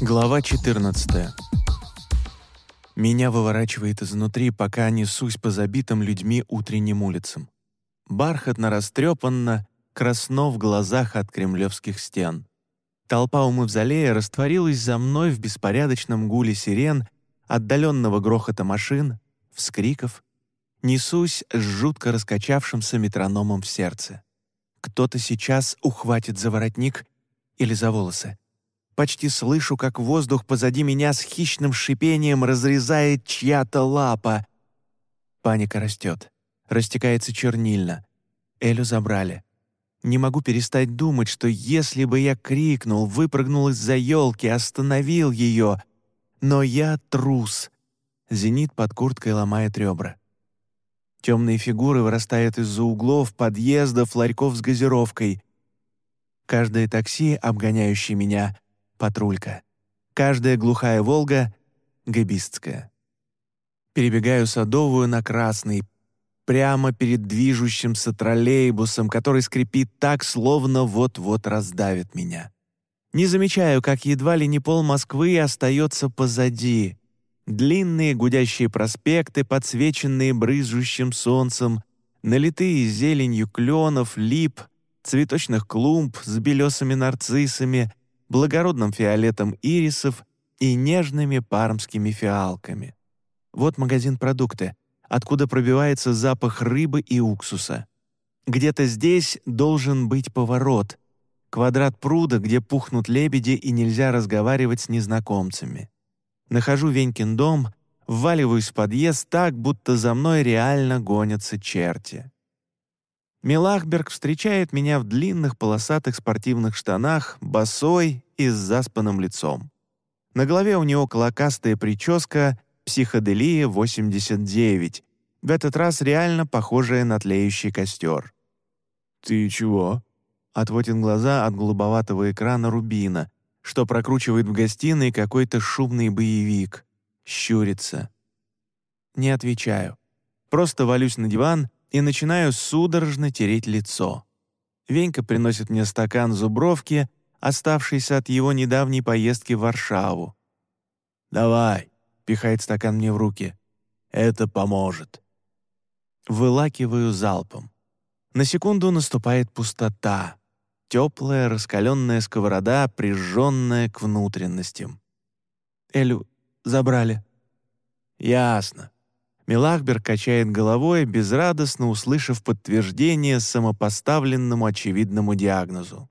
Глава 14. Меня выворачивает изнутри, пока несусь по забитым людьми утренним улицам. Бархатно растрепанно, красно в глазах от кремлевских стен. Толпа у мавзолея растворилась за мной в беспорядочном гуле сирен, отдаленного грохота машин, вскриков. Несусь с жутко раскачавшимся метрономом в сердце. Кто-то сейчас ухватит за воротник или за волосы. Почти слышу, как воздух позади меня с хищным шипением разрезает чья-то лапа. Паника растет, растекается чернильно. Элю забрали. Не могу перестать думать, что если бы я крикнул, выпрыгнул из-за елки, остановил ее. Но я трус. Зенит под курткой ломает ребра. Темные фигуры вырастают из-за углов, подъездов, ларьков с газировкой. Каждое такси, обгоняющее меня, патрулька. Каждая глухая «Волга» — габистская. Перебегаю Садовую на Красный, прямо перед движущимся троллейбусом, который скрипит так, словно вот-вот раздавит меня. Не замечаю, как едва ли не пол Москвы остается позади. Длинные гудящие проспекты, подсвеченные брызжущим солнцем, налитые зеленью кленов, лип, цветочных клумб с белесыми нарциссами — благородным фиолетом ирисов и нежными пармскими фиалками. Вот магазин продукты, откуда пробивается запах рыбы и уксуса. Где-то здесь должен быть поворот, квадрат пруда, где пухнут лебеди и нельзя разговаривать с незнакомцами. Нахожу Венькин дом, вваливаюсь в подъезд так, будто за мной реально гонятся черти. Милахберг встречает меня в длинных полосатых спортивных штанах, босой и с заспанным лицом. На голове у него клокастая прическа «Психоделия 89», в этот раз реально похожая на тлеющий костер. «Ты чего?» — отводит глаза от голубоватого экрана рубина, что прокручивает в гостиной какой-то шумный боевик. Щурится. Не отвечаю. Просто валюсь на диван и начинаю судорожно тереть лицо. Венька приносит мне стакан зубровки, оставшийся от его недавней поездки в Варшаву. «Давай», — пихает стакан мне в руки, — «это поможет». Вылакиваю залпом. На секунду наступает пустота. Теплая, раскаленная сковорода, прижженная к внутренностям. «Элю забрали». «Ясно. Милахберг качает головой, безрадостно услышав подтверждение самопоставленному очевидному диагнозу.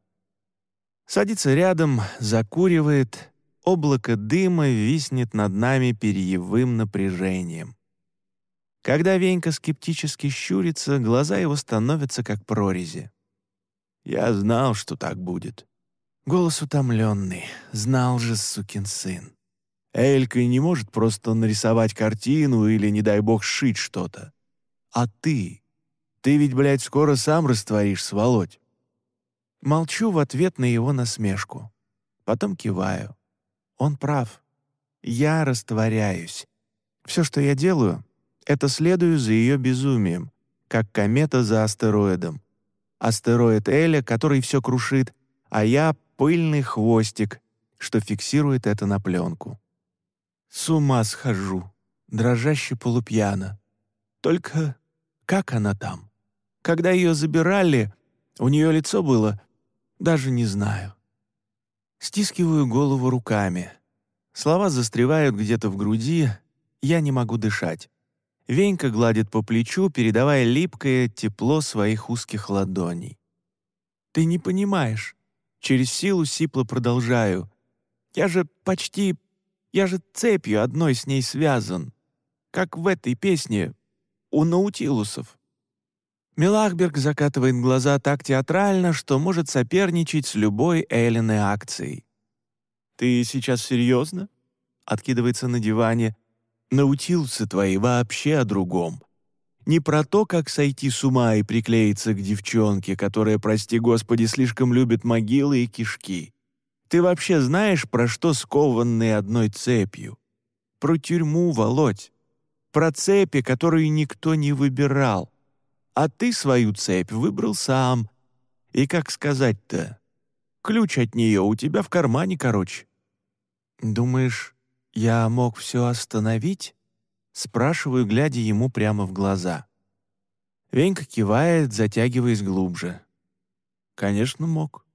Садится рядом, закуривает, облако дыма виснет над нами перьевым напряжением. Когда Венька скептически щурится, глаза его становятся как прорези. «Я знал, что так будет». Голос утомленный, знал же сукин сын. Элька не может просто нарисовать картину или, не дай бог, сшить что-то. А ты? Ты ведь, блядь, скоро сам растворишься, Володь. Молчу в ответ на его насмешку. Потом киваю. Он прав. Я растворяюсь. Все, что я делаю, это следую за ее безумием, как комета за астероидом. Астероид Эля, который все крушит, а я — пыльный хвостик, что фиксирует это на пленку. С ума схожу, дрожаще полупьяна. Только как она там? Когда ее забирали, у нее лицо было, даже не знаю. Стискиваю голову руками. Слова застревают где-то в груди, я не могу дышать. Венька гладит по плечу, передавая липкое тепло своих узких ладоней. «Ты не понимаешь». Через силу сипло продолжаю. «Я же почти я же цепью одной с ней связан, как в этой песне у Наутилусов». Милахберг закатывает глаза так театрально, что может соперничать с любой Эллиной акцией. «Ты сейчас серьезно?» — откидывается на диване. «Наутилусы твои вообще о другом. Не про то, как сойти с ума и приклеиться к девчонке, которая, прости господи, слишком любит могилы и кишки. Ты вообще знаешь, про что скованные одной цепью? Про тюрьму, Володь. Про цепи, которую никто не выбирал. А ты свою цепь выбрал сам. И как сказать-то? Ключ от нее у тебя в кармане, короче. «Думаешь, я мог все остановить?» Спрашиваю, глядя ему прямо в глаза. Венька кивает, затягиваясь глубже. «Конечно, мог.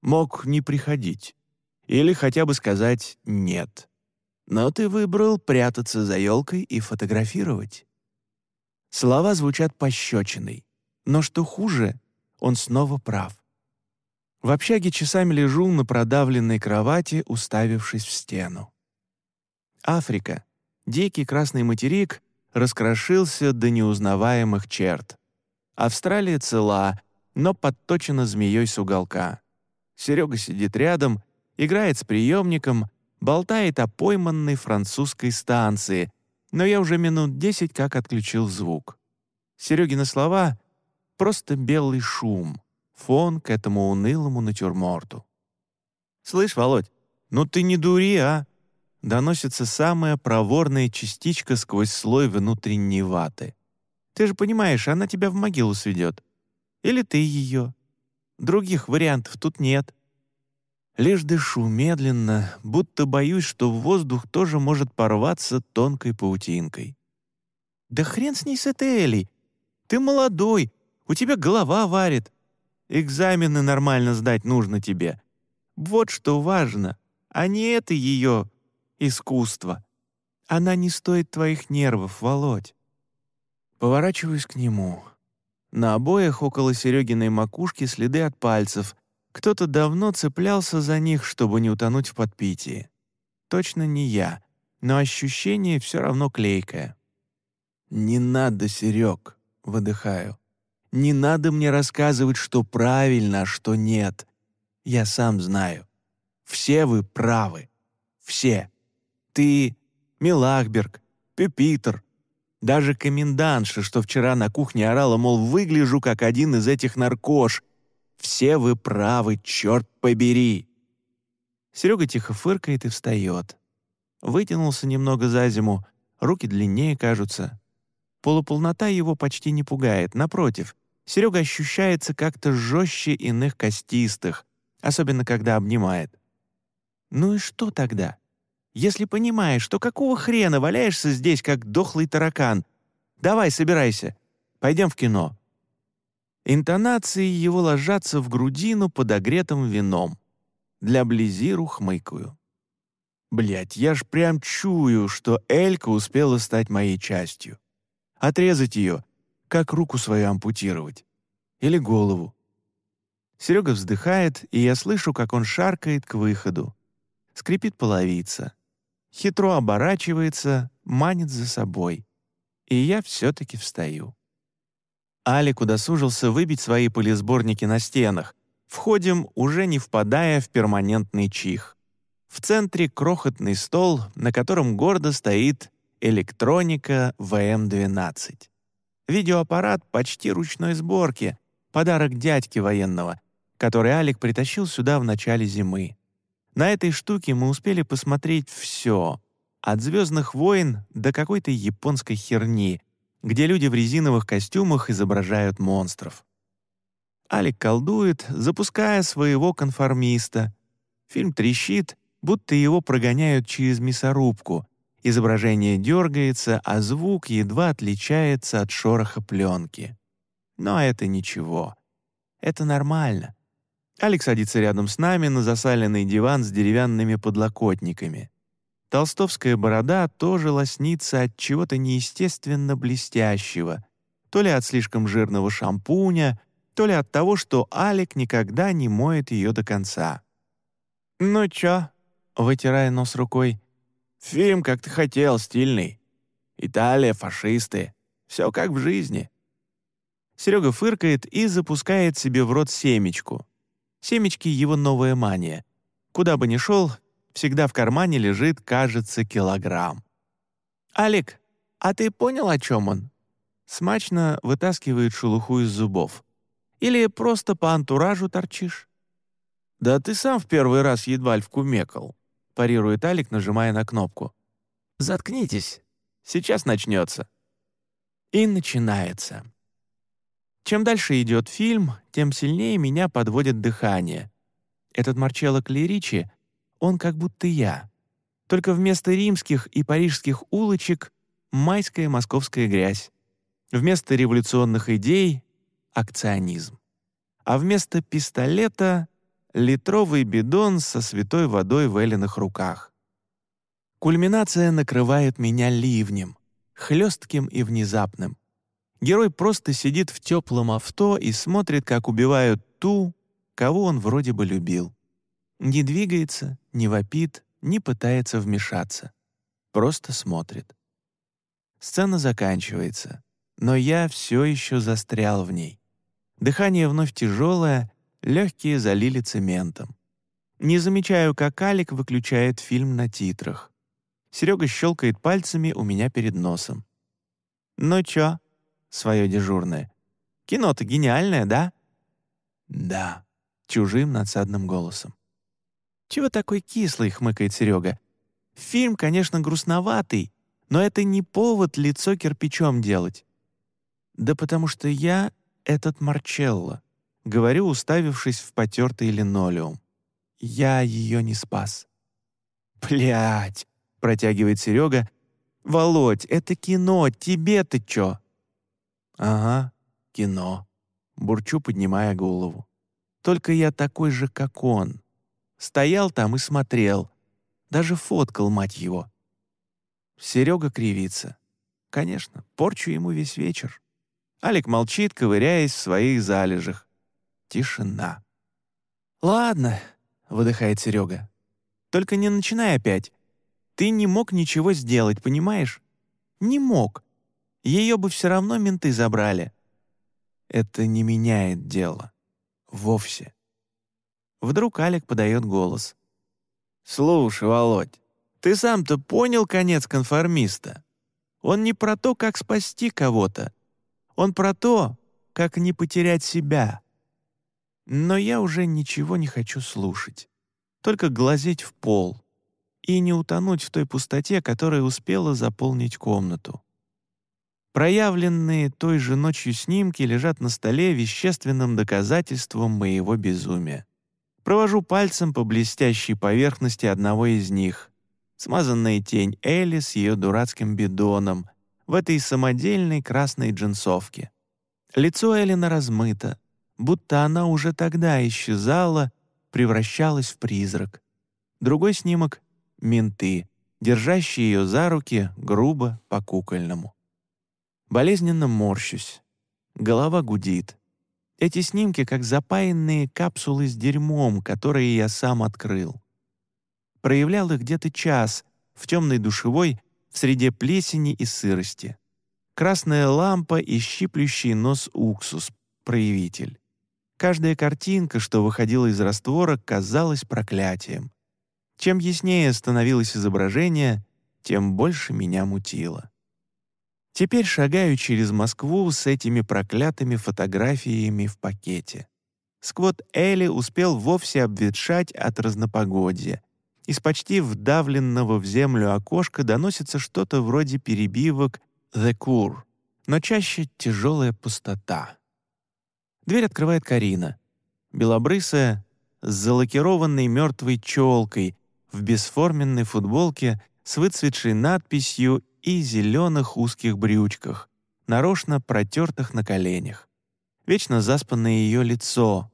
Мог не приходить. Или хотя бы сказать «нет». Но ты выбрал прятаться за елкой и фотографировать. Слова звучат пощечиной. Но что хуже, он снова прав. В общаге часами лежу на продавленной кровати, уставившись в стену. Африка, дикий красный материк, раскрошился до неузнаваемых черт. Австралия цела, но подточена змеей с уголка. Серега сидит рядом, играет с приемником, болтает о пойманной французской станции, но я уже минут десять как отключил звук. Серегины слова — просто белый шум, фон к этому унылому натюрморту. «Слышь, Володь, ну ты не дури, а!» Доносится самая проворная частичка сквозь слой внутренней ваты. «Ты же понимаешь, она тебя в могилу сведет. Или ты ее. Других вариантов тут нет». Лишь дышу медленно, будто боюсь, что воздух тоже может порваться тонкой паутинкой. «Да хрен с ней с этой Элей! Ты молодой, у тебя голова варит. Экзамены нормально сдать нужно тебе. Вот что важно, а не это ее искусство. Она не стоит твоих нервов, Володь». Поворачиваюсь к нему. На обоях около Серегиной макушки следы от пальцев, кто-то давно цеплялся за них, чтобы не утонуть в подпитии. Точно не я, но ощущение все равно клейкое. «Не надо, Серег», — выдыхаю. «Не надо мне рассказывать, что правильно, а что нет. Я сам знаю. Все вы правы. Все. Ты, Милахберг, Пюпитер, даже комендантша, что вчера на кухне орала, мол, выгляжу как один из этих наркош, все вы правы, черт побери!» Серега тихо фыркает и встает. Вытянулся немного за зиму, руки длиннее кажутся. Полуполнота его почти не пугает, напротив. Серега ощущается как-то жестче иных костистых, особенно когда обнимает. «Ну и что тогда? Если понимаешь, что какого хрена валяешься здесь, как дохлый таракан? Давай, собирайся, пойдем в кино». Интонации его ложатся в грудину подогретым вином. Для близиру хмыкаю. Блять, я ж прям чую, что Элька успела стать моей частью. Отрезать ее, как руку свою ампутировать. Или голову. Серега вздыхает, и я слышу, как он шаркает к выходу. Скрипит половица. Хитро оборачивается, манит за собой. И я все-таки встаю. Алик удосужился выбить свои полисборники на стенах. Входим, уже не впадая в перманентный чих. В центре крохотный стол, на котором гордо стоит электроника ВМ-12. Видеоаппарат почти ручной сборки, подарок дядьки военного, который Алик притащил сюда в начале зимы. На этой штуке мы успели посмотреть все, от «Звездных войн» до какой-то японской херни — где люди в резиновых костюмах изображают монстров. Алик колдует, запуская своего конформиста. Фильм трещит, будто его прогоняют через мясорубку. Изображение дергается, а звук едва отличается от шороха пленки. Но это ничего. Это нормально. Алекс садится рядом с нами на засаленный диван с деревянными подлокотниками. Толстовская борода тоже лоснится от чего-то неестественно блестящего, то ли от слишком жирного шампуня, то ли от того, что Алик никогда не моет ее до конца. «Ну чё?» — вытирая нос рукой. «Фильм, как ты хотел, стильный. Италия, фашисты. Все как в жизни». Серега фыркает и запускает себе в рот семечку. Семечки — его новая мания. Куда бы ни шел, всегда в кармане лежит, кажется, килограмм. «Алик, а ты понял, о чем он?» Смачно вытаскивает шелуху из зубов. «Или просто по антуражу торчишь?» «Да ты сам в первый раз едва ли вкумекал», парирует Алик, нажимая на кнопку. «Заткнитесь, сейчас начнется». И начинается. Чем дальше идет фильм, тем сильнее меня подводит дыхание. Этот Марчелло Клеричи он как будто я. Только вместо римских и парижских улочек — майская московская грязь. Вместо революционных идей — акционизм. А вместо пистолета — литровый бидон со святой водой в Элиных руках. Кульминация накрывает меня ливнем, хлестким и внезапным. Герой просто сидит в теплом авто и смотрит, как убивают ту, кого он вроде бы любил. Не двигается, не вопит, не пытается вмешаться. Просто смотрит. Сцена заканчивается, но я все еще застрял в ней. Дыхание вновь тяжелое, легкие залили цементом. Не замечаю, как Алик выключает фильм на титрах. Серега щелкает пальцами у меня перед носом. «Ну чё?» — свое дежурное. «Кино-то гениальное, да?» «Да», — чужим надсадным голосом. «Чего такой кислый?» — хмыкает Серега. «Фильм, конечно, грустноватый, но это не повод лицо кирпичом делать». «Да потому что я этот Марчелло», — говорю, уставившись в потертый линолеум. «Я ее не спас». «Блядь!» — протягивает Серега. «Володь, это кино, тебе-то чё?» «Ага, кино», — бурчу, поднимая голову. «Только я такой же, как он, Стоял там и смотрел. Даже фоткал, мать его. Серега кривится. Конечно, порчу ему весь вечер. Алик молчит, ковыряясь в своих залежах. Тишина. «Ладно», — выдыхает Серега. «Только не начинай опять. Ты не мог ничего сделать, понимаешь? Не мог. Ее бы все равно менты забрали». Это не меняет дело. Вовсе. Вдруг Алик подает голос. «Слушай, Володь, ты сам-то понял конец конформиста? Он не про то, как спасти кого-то. Он про то, как не потерять себя. Но я уже ничего не хочу слушать. Только глазеть в пол и не утонуть в той пустоте, которая успела заполнить комнату. Проявленные той же ночью снимки лежат на столе вещественным доказательством моего безумия. Провожу пальцем по блестящей поверхности одного из них. Смазанная тень Элли с ее дурацким бидоном в этой самодельной красной джинсовке. Лицо Эллина размыто, будто она уже тогда исчезала, превращалась в призрак. Другой снимок — менты, держащие ее за руки грубо по-кукольному. Болезненно морщусь. Голова гудит. Эти снимки как запаянные капсулы с дерьмом, которые я сам открыл. Проявлял их где-то час в темной душевой в среде плесени и сырости. Красная лампа и щиплющий нос уксус — проявитель. Каждая картинка, что выходила из раствора, казалась проклятием. Чем яснее становилось изображение, тем больше меня мутило. Теперь шагаю через Москву с этими проклятыми фотографиями в пакете. Сквот Элли успел вовсе обветшать от разнопогодья. Из почти вдавленного в землю окошка доносится что-то вроде перебивок «The Cure», но чаще тяжелая пустота. Дверь открывает Карина. Белобрысая, с залакированной мертвой челкой, в бесформенной футболке с выцветшей надписью и зеленых узких брючках, нарочно протертых на коленях. Вечно заспанное ее лицо.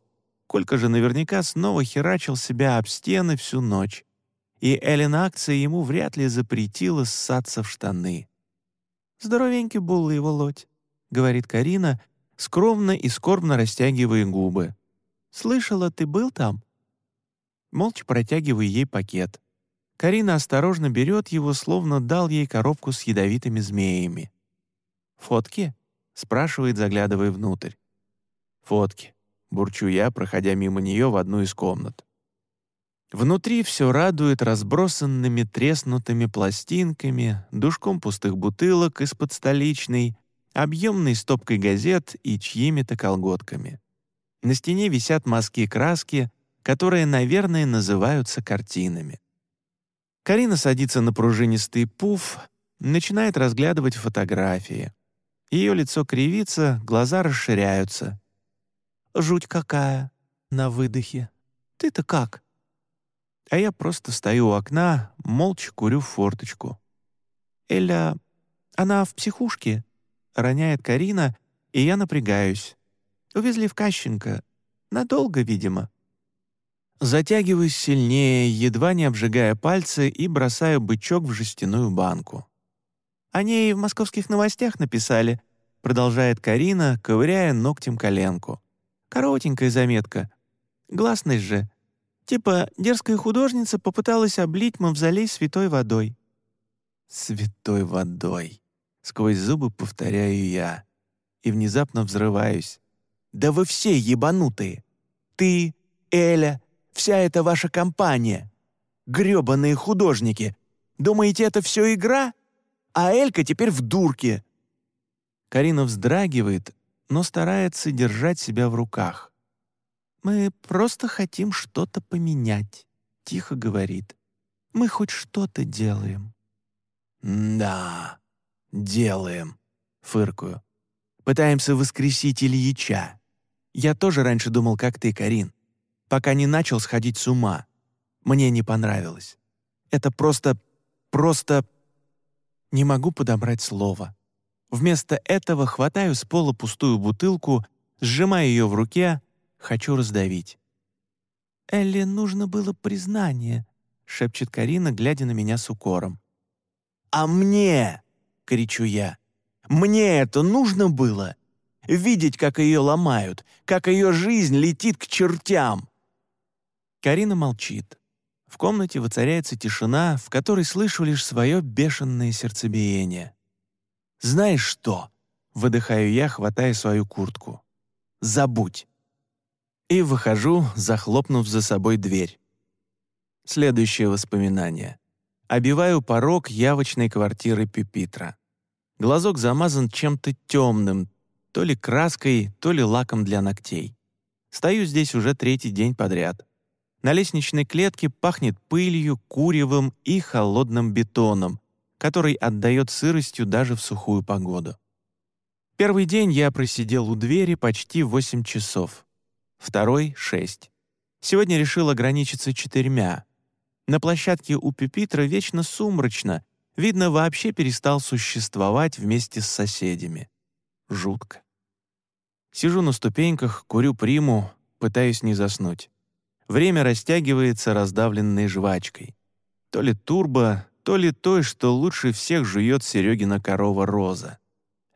Колька же наверняка снова херачил себя об стены всю ночь. И Эллен акция ему вряд ли запретила ссаться в штаны. «Здоровенький был его лодь», — говорит Карина, скромно и скорбно растягивая губы. «Слышала, ты был там?» Молча протягиваю ей пакет. Карина осторожно берет его, словно дал ей коробку с ядовитыми змеями. «Фотки?» — спрашивает, заглядывая внутрь. «Фотки», — бурчу я, проходя мимо нее в одну из комнат. Внутри все радует разбросанными треснутыми пластинками, душком пустых бутылок из-под столичной, объемной стопкой газет и чьими-то колготками. На стене висят мазки краски, которые, наверное, называются картинами. Карина садится на пружинистый пуф, начинает разглядывать фотографии. Ее лицо кривится, глаза расширяются. «Жуть какая!» на выдохе. «Ты-то как?» а я просто стою у окна, молча курю в форточку. «Эля, она в психушке?» — роняет Карина, и я напрягаюсь. «Увезли в Кащенко. Надолго, видимо». Затягиваюсь сильнее, едва не обжигая пальцы, и бросаю бычок в жестяную банку. «О ней в московских новостях написали», — продолжает Карина, ковыряя ногтем коленку. «Коротенькая заметка. Гласность же. Типа, дерзкая художница попыталась облить мавзолей святой водой». «Святой водой», — сквозь зубы повторяю я. И внезапно взрываюсь. «Да вы все ебанутые! Ты, Эля, вся эта ваша компания! грёбаные художники! Думаете, это все игра? А Элька теперь в дурке!» Карина вздрагивает, но старается держать себя в руках. «Мы просто хотим что-то поменять», — тихо говорит. «Мы хоть что-то делаем». «Да, делаем», — фыркую. «Пытаемся воскресить Ильича. Я тоже раньше думал, как ты, Карин, пока не начал сходить с ума. Мне не понравилось. Это просто... просто... Не могу подобрать слово. Вместо этого хватаю с пола пустую бутылку, сжимаю ее в руке, хочу раздавить. «Элли нужно было признание», — шепчет Карина, глядя на меня с укором. «А мне!» — кричу я. «Мне это нужно было? Видеть, как ее ломают, как ее жизнь летит к чертям!» Карина молчит. В комнате воцаряется тишина, в которой слышу лишь свое бешеное сердцебиение. «Знаешь что?» — выдыхаю я, хватая свою куртку. «Забудь!» И выхожу, захлопнув за собой дверь. Следующее воспоминание. Обиваю порог явочной квартиры Пюпитра. Глазок замазан чем-то темным, то ли краской, то ли лаком для ногтей. Стою здесь уже третий день подряд. На лестничной клетке пахнет пылью, куревом и холодным бетоном, который отдает сыростью даже в сухую погоду. Первый день я просидел у двери почти 8 часов. Второй — 6. Сегодня решил ограничиться четырьмя, на площадке у Пюпитра вечно сумрачно, видно, вообще перестал существовать вместе с соседями. Жутко. Сижу на ступеньках, курю приму, пытаюсь не заснуть. Время растягивается раздавленной жвачкой. То ли турбо, то ли той, что лучше всех жует Серегина корова Роза.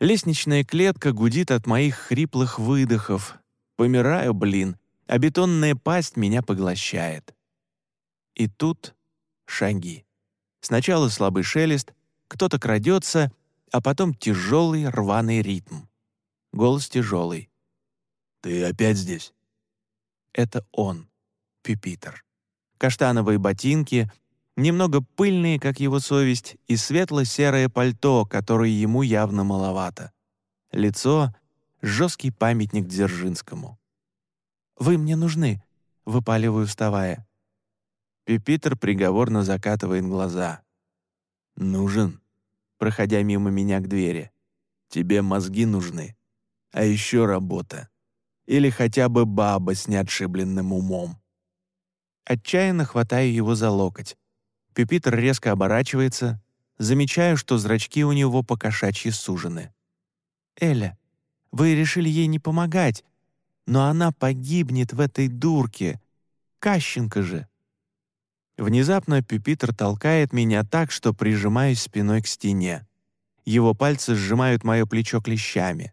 Лестничная клетка гудит от моих хриплых выдохов. Помираю, блин, а бетонная пасть меня поглощает. И тут шаги. Сначала слабый шелест, кто-то крадется, а потом тяжелый рваный ритм. Голос тяжелый. «Ты опять здесь?» Это он, Пюпитер. Каштановые ботинки, немного пыльные, как его совесть, и светло-серое пальто, которое ему явно маловато. Лицо — жесткий памятник Дзержинскому. «Вы мне нужны», — выпаливаю, вставая. Пюпитер приговорно закатывает глаза. «Нужен?» Проходя мимо меня к двери. «Тебе мозги нужны. А еще работа. Или хотя бы баба с неотшибленным умом». Отчаянно хватаю его за локоть. Пюпитер резко оборачивается. Замечаю, что зрачки у него покошачьи сужены. «Эля, вы решили ей не помогать, но она погибнет в этой дурке. Кащенко же!» Внезапно Пюпитер толкает меня так, что прижимаюсь спиной к стене. Его пальцы сжимают мое плечо клещами.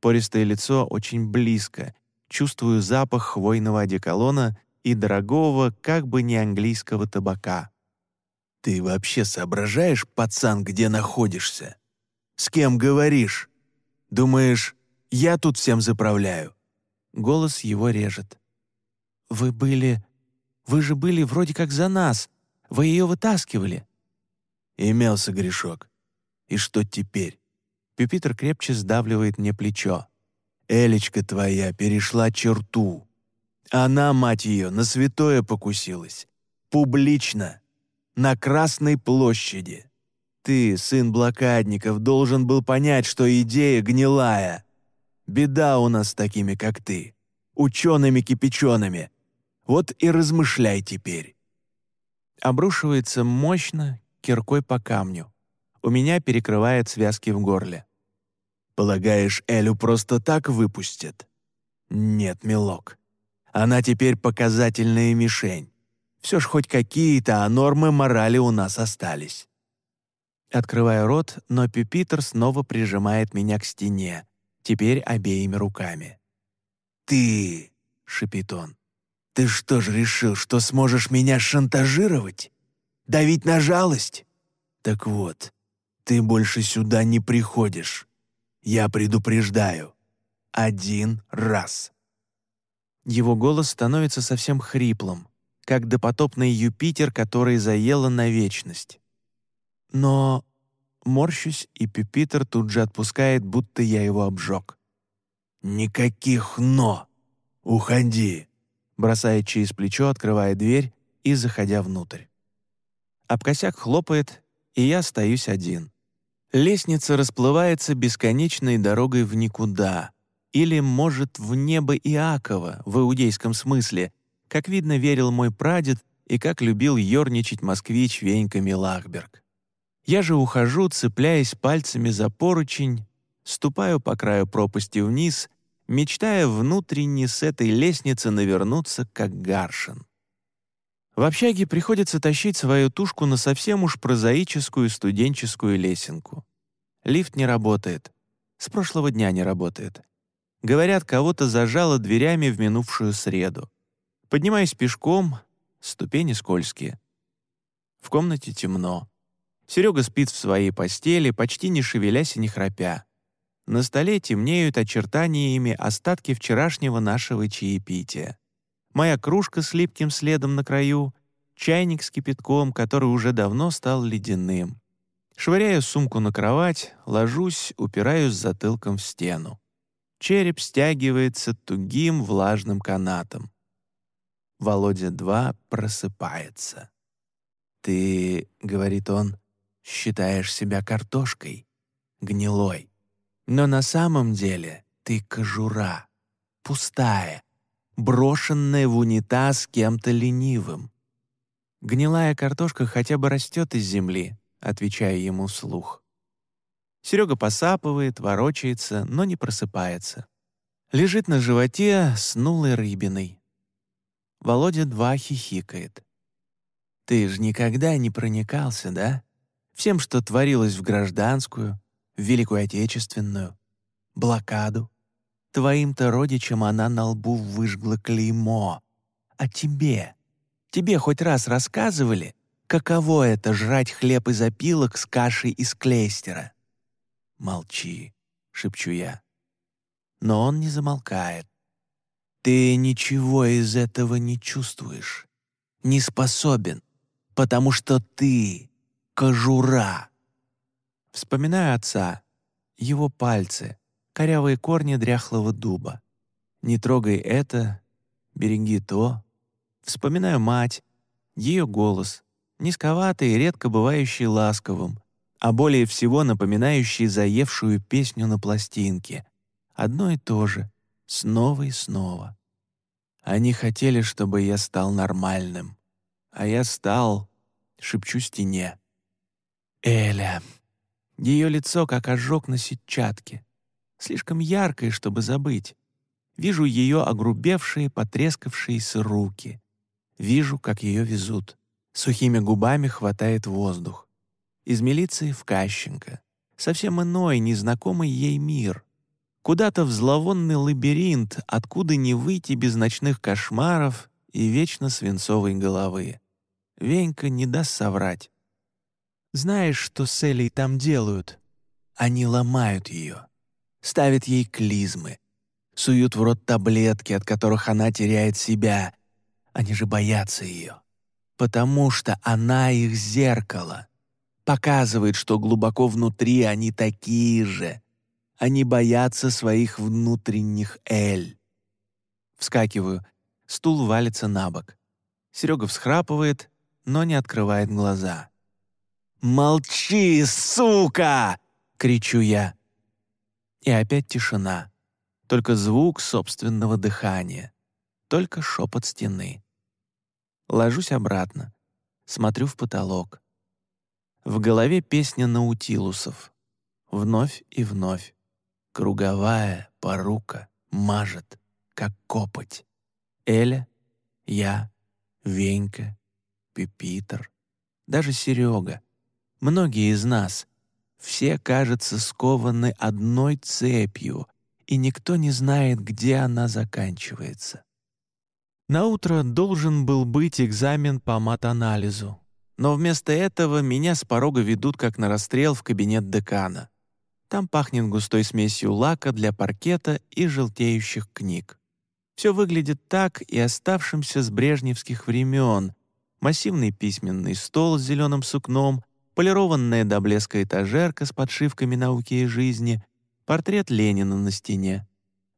Пористое лицо очень близко. Чувствую запах хвойного одеколона и дорогого, как бы не английского табака. «Ты вообще соображаешь, пацан, где находишься? С кем говоришь? Думаешь, я тут всем заправляю?» Голос его режет. «Вы были вы же были вроде как за нас. Вы ее вытаскивали». Имелся грешок. И что теперь? Пюпитер крепче сдавливает мне плечо. Элечка твоя перешла черту. Она, мать ее, на святое покусилась. Публично. На Красной площади. Ты, сын блокадников, должен был понять, что идея гнилая. Беда у нас с такими, как ты. Учеными-кипячеными, вот и размышляй теперь. Обрушивается мощно, киркой по камню. У меня перекрывает связки в горле. «Полагаешь, Элю просто так выпустят?» «Нет, милок. Она теперь показательная мишень. Все ж хоть какие-то, а нормы морали у нас остались». Открываю рот, но Пюпитер снова прижимает меня к стене, теперь обеими руками. «Ты!» — шипит он. «Ты что ж решил, что сможешь меня шантажировать? Давить на жалость? Так вот, ты больше сюда не приходишь. Я предупреждаю. Один раз». Его голос становится совсем хриплым, как допотопный Юпитер, который заело на вечность. Но морщусь, и Пюпитер тут же отпускает, будто я его обжег. «Никаких «но». Уходи!» Бросает через плечо, открывая дверь и заходя внутрь. Об косяк хлопает, и я остаюсь один. Лестница расплывается бесконечной дорогой в никуда, или, может, в небо Иакова, в иудейском смысле, как видно, верил мой прадед и как любил ерничать москвич Венька Милахберг. Я же ухожу, цепляясь пальцами за поручень, ступаю по краю пропасти вниз, мечтая внутренне с этой лестницы навернуться, как гаршин. В общаге приходится тащить свою тушку на совсем уж прозаическую студенческую лесенку. Лифт не работает. С прошлого дня не работает. Говорят, кого-то зажало дверями в минувшую среду. Поднимаюсь пешком, ступени скользкие. В комнате темно. Серега спит в своей постели, почти не шевелясь и не храпя. На столе темнеют очертаниями остатки вчерашнего нашего чаепития. Моя кружка с липким следом на краю, чайник с кипятком, который уже давно стал ледяным. Швыряю сумку на кровать, ложусь, упираюсь затылком в стену. Череп стягивается тугим влажным канатом. Володя-2 просыпается. «Ты, — говорит он, считаешь себя картошкой, гнилой. Но на самом деле ты кожура, пустая, брошенная в унитаз кем-то ленивым. Гнилая картошка хотя бы растет из земли, отвечаю ему вслух. Серега посапывает, ворочается, но не просыпается. Лежит на животе с нулой рыбиной. Володя два хихикает. «Ты ж никогда не проникался, да? всем, что творилось в гражданскую, в Великую Отечественную, блокаду. Твоим-то родичам она на лбу выжгла клеймо. А тебе? Тебе хоть раз рассказывали, каково это жрать хлеб из опилок с кашей из клейстера? «Молчи», — шепчу я. Но он не замолкает. «Ты ничего из этого не чувствуешь, не способен, потому что ты кожура. Вспоминаю отца, его пальцы, корявые корни дряхлого дуба. Не трогай это, береги то. Вспоминаю мать, ее голос, низковатый и редко бывающий ласковым, а более всего напоминающий заевшую песню на пластинке. Одно и то же, снова и снова. Они хотели, чтобы я стал нормальным, а я стал, шепчу стене. Эля. Ее лицо как ожог на сетчатке. Слишком яркое, чтобы забыть. Вижу ее огрубевшие, потрескавшиеся руки. Вижу, как ее везут. Сухими губами хватает воздух. Из милиции в Кащенко. Совсем иной, незнакомый ей мир. Куда-то в зловонный лабиринт, откуда не выйти без ночных кошмаров и вечно свинцовой головы. Венька не даст соврать. Знаешь, что с Элей там делают? Они ломают ее, ставят ей клизмы, суют в рот таблетки, от которых она теряет себя. Они же боятся ее, потому что она их зеркало. Показывает, что глубоко внутри они такие же. Они боятся своих внутренних Эль. Вскакиваю, стул валится на бок. Серега всхрапывает, но не открывает глаза. «Молчи, сука!» — кричу я. И опять тишина. Только звук собственного дыхания. Только шепот стены. Ложусь обратно. Смотрю в потолок. В голове песня наутилусов. Вновь и вновь. Круговая порука мажет, как копоть. Эля, я, Венька, Пипитер, даже Серега. Многие из нас. Все, кажется, скованы одной цепью, и никто не знает, где она заканчивается. На утро должен был быть экзамен по матанализу, но вместо этого меня с порога ведут как на расстрел в кабинет декана. Там пахнет густой смесью лака для паркета и желтеющих книг. Все выглядит так и оставшимся с брежневских времен. Массивный письменный стол с зеленым сукном, полированная до блеска этажерка с подшивками науки и жизни, портрет Ленина на стене.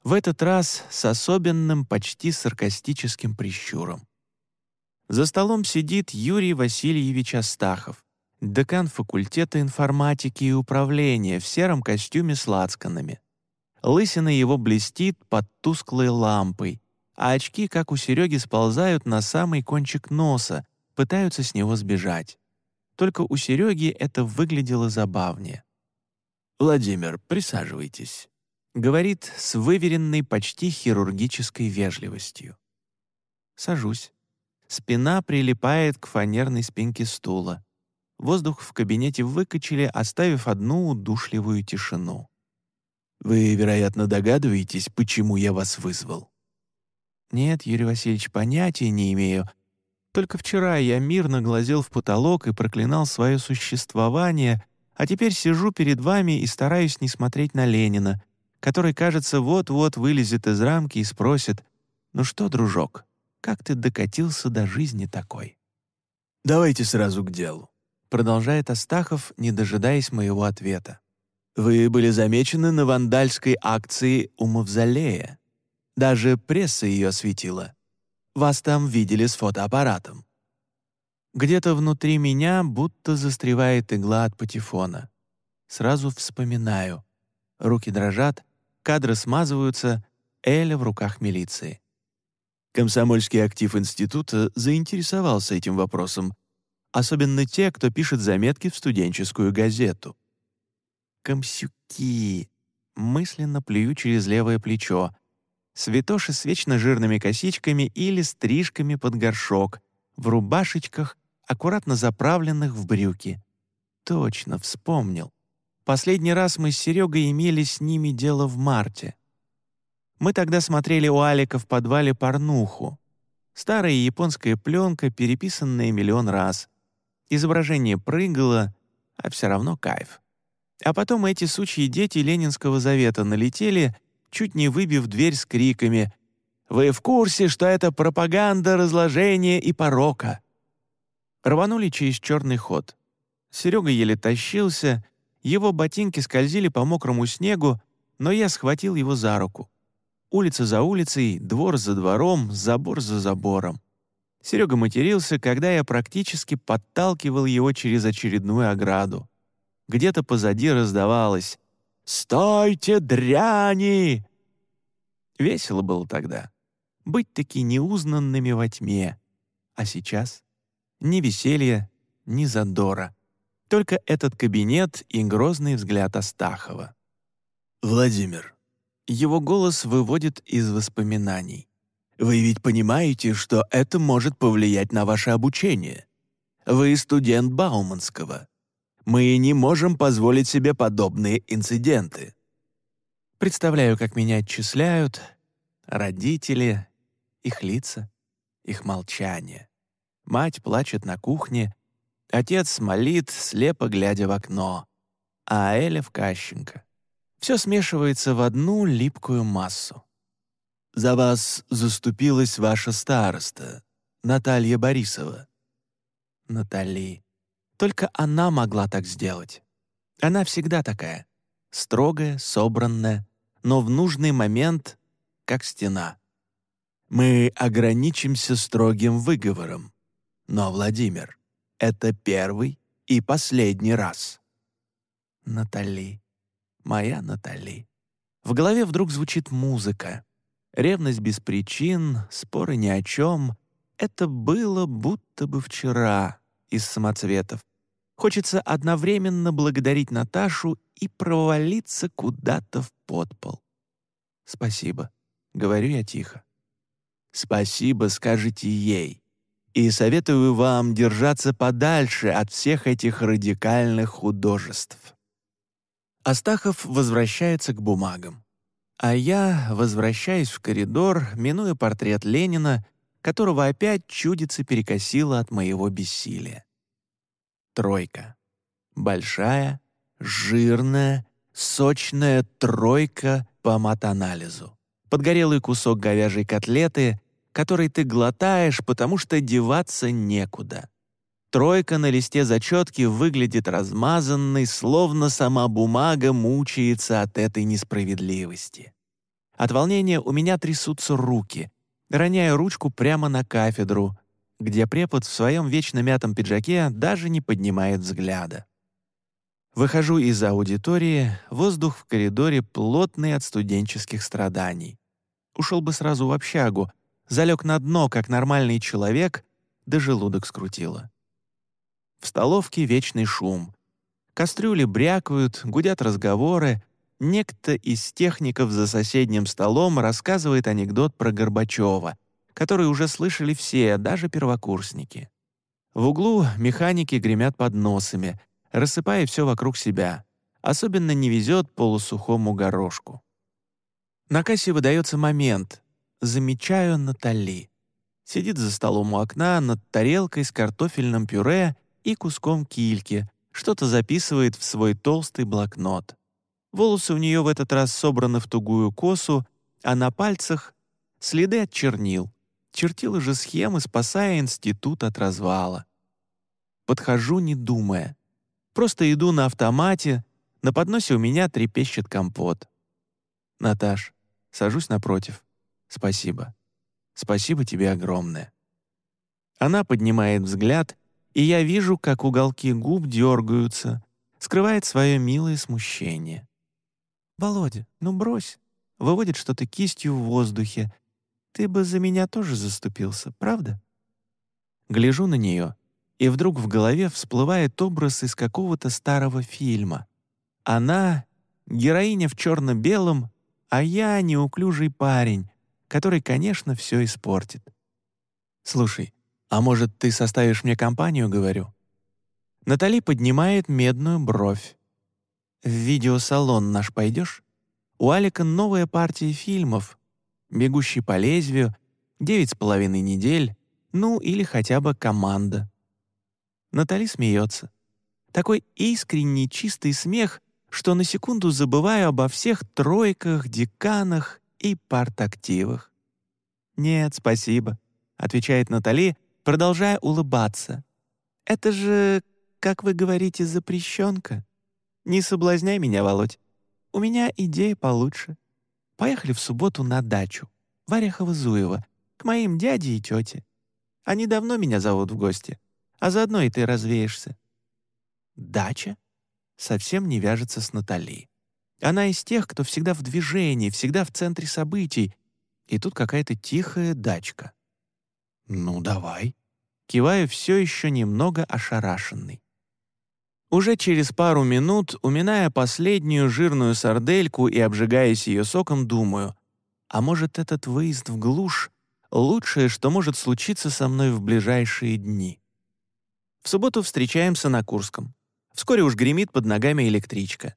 В этот раз с особенным, почти саркастическим прищуром. За столом сидит Юрий Васильевич Астахов, декан факультета информатики и управления в сером костюме с лацканами. Лысина его блестит под тусклой лампой, а очки, как у Сереги, сползают на самый кончик носа, пытаются с него сбежать. Только у Сереги это выглядело забавнее. «Владимир, присаживайтесь», Говорит с выверенной, почти хирургической вежливостью. Сажусь. Спина прилипает к фанерной спинке стула. Воздух в кабинете выкачали, оставив одну удушливую тишину. «Вы, вероятно, догадываетесь, почему я вас вызвал?» «Нет, Юрий Васильевич, понятия не имею. Только вчера я мирно глазел в потолок и проклинал свое существование, а теперь сижу перед вами и стараюсь не смотреть на Ленина, который, кажется, вот-вот вылезет из рамки и спросит, «Ну что, дружок, как ты докатился до жизни такой?» «Давайте сразу к делу», — продолжает Астахов, не дожидаясь моего ответа. «Вы были замечены на вандальской акции у Мавзолея. Даже пресса ее осветила. Вас там видели с фотоаппаратом». Где-то внутри меня будто застревает игла от патефона. Сразу вспоминаю. Руки дрожат, кадры смазываются, Эля в руках милиции. Комсомольский актив института заинтересовался этим вопросом, особенно те, кто пишет заметки в студенческую газету. «Комсюки!» Мысленно плюю через левое плечо. Святоши с вечно жирными косичками или стрижками под горшок, в рубашечках, аккуратно заправленных в брюки. Точно, вспомнил. Последний раз мы с Серегой имели с ними дело в марте. Мы тогда смотрели у Алика в подвале порнуху. Старая японская пленка, переписанная миллион раз. Изображение прыгало, а все равно кайф. А потом эти сучьи дети Ленинского завета налетели, чуть не выбив дверь с криками «Вы в курсе, что это пропаганда разложения и порока?» Рванули через черный ход. Серега еле тащился, его ботинки скользили по мокрому снегу, но я схватил его за руку. Улица за улицей, двор за двором, забор за забором. Серега матерился, когда я практически подталкивал его через очередную ограду. Где-то позади раздавалось «Стойте, дряни!» Весело было тогда. Быть таки неузнанными во тьме. А сейчас ни веселья, ни задора. Только этот кабинет и грозный взгляд Астахова. «Владимир». Его голос выводит из воспоминаний. «Вы ведь понимаете, что это может повлиять на ваше обучение? Вы студент Бауманского. Мы не можем позволить себе подобные инциденты». Представляю, как меня отчисляют, родители, их лица, их молчание. Мать плачет на кухне, Отец молит, слепо глядя в окно, а Эля в Кащенко. Все смешивается в одну липкую массу. «За вас заступилась ваша староста, Наталья Борисова». Натали. Только она могла так сделать. Она всегда такая. Строгая, собранная, но в нужный момент как стена. Мы ограничимся строгим выговором. Но, Владимир, это первый и последний раз. Натали. Моя Натали. В голове вдруг звучит музыка. Ревность без причин, споры ни о чем. Это было будто бы вчера. из самоцветов. Хочется одновременно благодарить Наташу и провалиться куда-то в подпол. «Спасибо», — говорю я тихо. «Спасибо скажете ей. И советую вам держаться подальше от всех этих радикальных художеств». Астахов возвращается к бумагам. А я возвращаюсь в коридор, минуя портрет Ленина, которого опять чудится перекосило от моего бессилия. Тройка. Большая, жирная, сочная тройка по матанализу. Подгорелый кусок говяжьей котлеты, который ты глотаешь, потому что деваться некуда. Тройка на листе зачетки выглядит размазанной, словно сама бумага мучается от этой несправедливости. От волнения у меня трясутся руки, роняя ручку прямо на кафедру, где препод в своем вечно мятом пиджаке даже не поднимает взгляда. Выхожу из аудитории, воздух в коридоре плотный от студенческих страданий. Ушел бы сразу в общагу, залег на дно, как нормальный человек, да желудок скрутило. В столовке вечный шум. Кастрюли брякают, гудят разговоры. Некто из техников за соседним столом рассказывает анекдот про Горбачева, который уже слышали все, даже первокурсники. В углу механики гремят под носами, рассыпая все вокруг себя. Особенно не везет полусухому горошку. На кассе выдается момент. Замечаю Натали. Сидит за столом у окна над тарелкой с картофельным пюре и куском кильки, что-то записывает в свой толстый блокнот. Волосы у нее в этот раз собраны в тугую косу, а на пальцах — следы от чернил. Чертила же схемы, спасая институт от развала. Подхожу, не думая. Просто иду на автомате, на подносе у меня трепещет компот. «Наташ, сажусь напротив. Спасибо. Спасибо тебе огромное». Она поднимает взгляд и я вижу, как уголки губ дергаются, скрывает свое милое смущение. «Володя, ну брось!» Выводит что-то кистью в воздухе. «Ты бы за меня тоже заступился, правда?» Гляжу на нее, и вдруг в голове всплывает образ из какого-то старого фильма. Она — героиня в черно-белом, а я — неуклюжий парень, который, конечно, все испортит. «Слушай, «А может, ты составишь мне компанию?» — говорю. Натали поднимает медную бровь. «В видеосалон наш пойдешь? У Алика новая партия фильмов. «Бегущий по лезвию», «Девять с половиной недель», ну или хотя бы «Команда». Натали смеется. Такой искренний чистый смех, что на секунду забываю обо всех тройках, деканах и партактивах. «Нет, спасибо», — отвечает Натали, продолжая улыбаться. «Это же, как вы говорите, запрещенка. Не соблазняй меня, Володь. У меня идея получше. Поехали в субботу на дачу, в Орехово-Зуево, к моим дяде и тете. Они давно меня зовут в гости, а заодно и ты развеешься». «Дача?» совсем не вяжется с Натали. Она из тех, кто всегда в движении, всегда в центре событий, и тут какая-то тихая дачка. «Ну, давай». Киваю все еще немного ошарашенный. Уже через пару минут, уминая последнюю жирную сардельку и обжигаясь ее соком, думаю, а может, этот выезд в глушь — лучшее, что может случиться со мной в ближайшие дни. В субботу встречаемся на Курском. Вскоре уж гремит под ногами электричка.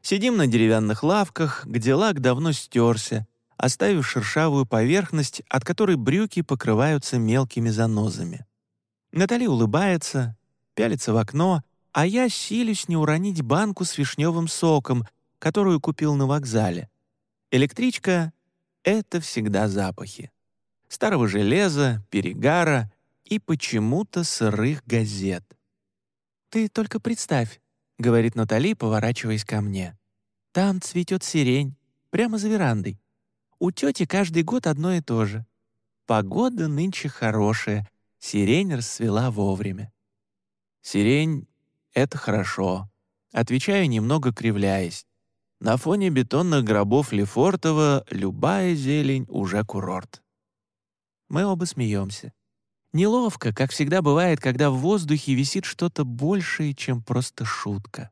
Сидим на деревянных лавках, где лак давно стерся, оставив шершавую поверхность, от которой брюки покрываются мелкими занозами. Натали улыбается, пялится в окно, а я силюсь не уронить банку с вишневым соком, которую купил на вокзале. Электричка — это всегда запахи. Старого железа, перегара и почему-то сырых газет. «Ты только представь», — говорит Натали, поворачиваясь ко мне. «Там цветет сирень, прямо за верандой. У тети каждый год одно и то же. Погода нынче хорошая, сирень расцвела вовремя. Сирень — это хорошо. Отвечаю, немного кривляясь. На фоне бетонных гробов Лефортово любая зелень уже курорт. Мы оба смеемся. Неловко, как всегда бывает, когда в воздухе висит что-то большее, чем просто шутка.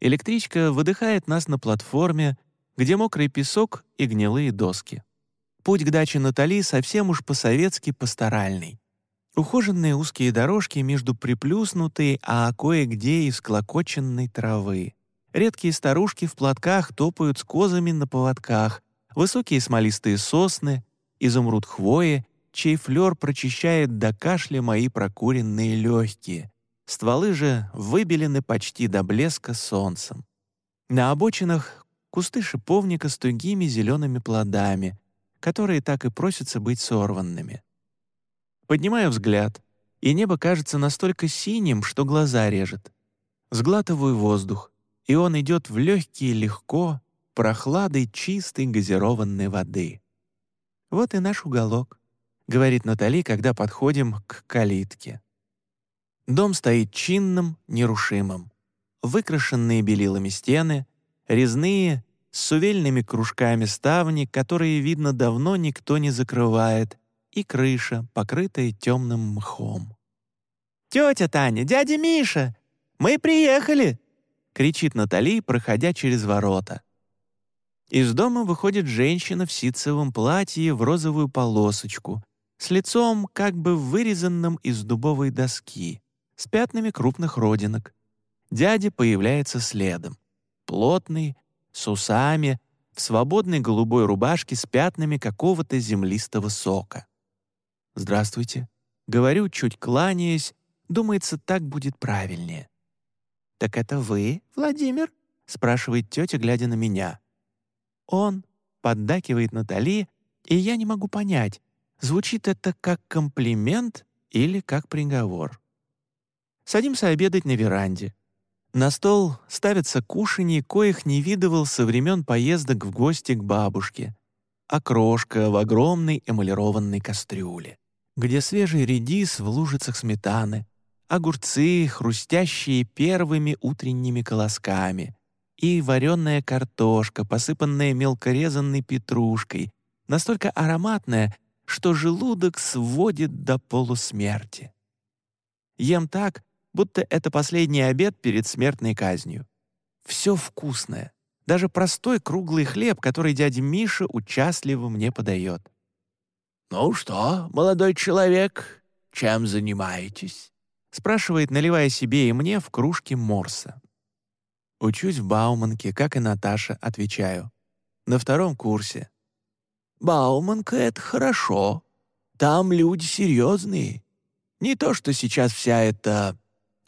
Электричка выдыхает нас на платформе, где мокрый песок и гнилые доски. Путь к даче Натали совсем уж по-советски пасторальный. Ухоженные узкие дорожки между приплюснутой, а кое-где и склокоченной травы. Редкие старушки в платках топают с козами на поводках, высокие смолистые сосны, изумруд хвои, чей флёр прочищает до кашля мои прокуренные легкие. Стволы же выбелены почти до блеска солнцем. На обочинах кусты шиповника с тугими зелеными плодами, которые так и просятся быть сорванными. Поднимаю взгляд, и небо кажется настолько синим, что глаза режет. Сглатываю воздух, и он идет в легкие легко, прохладой чистой газированной воды. «Вот и наш уголок», — говорит Натали, когда подходим к калитке. Дом стоит чинным, нерушимым. Выкрашенные белилами стены, резные, с сувельными кружками ставни, которые, видно, давно никто не закрывает, и крыша, покрытая темным мхом. «Тетя Таня, дядя Миша, мы приехали!» — кричит Натали, проходя через ворота. Из дома выходит женщина в ситцевом платье в розовую полосочку, с лицом, как бы вырезанным из дубовой доски, с пятнами крупных родинок. Дядя появляется следом. Плотный, с усами, в свободной голубой рубашке с пятнами какого-то землистого сока. «Здравствуйте». Говорю, чуть кланяясь, думается, так будет правильнее. «Так это вы, Владимир?» — спрашивает тетя, глядя на меня. «Он», — поддакивает Натали, и я не могу понять, звучит это как комплимент или как приговор. Садимся обедать на веранде. На стол ставятся кушанье, коих не видывал со времен поездок в гости к бабушке. Окрошка в огромной эмалированной кастрюле где свежий редис в лужицах сметаны, огурцы, хрустящие первыми утренними колосками, и вареная картошка, посыпанная мелкорезанной петрушкой, настолько ароматная, что желудок сводит до полусмерти. Ем так, будто это последний обед перед смертной казнью. Все вкусное, даже простой круглый хлеб, который дядя Миша участливо мне подает. «Ну что, молодой человек, чем занимаетесь?» — спрашивает, наливая себе и мне в кружке морса. «Учусь в Бауманке, как и Наташа», — отвечаю. «На втором курсе». «Бауманка — это хорошо. Там люди серьезные. Не то, что сейчас вся эта...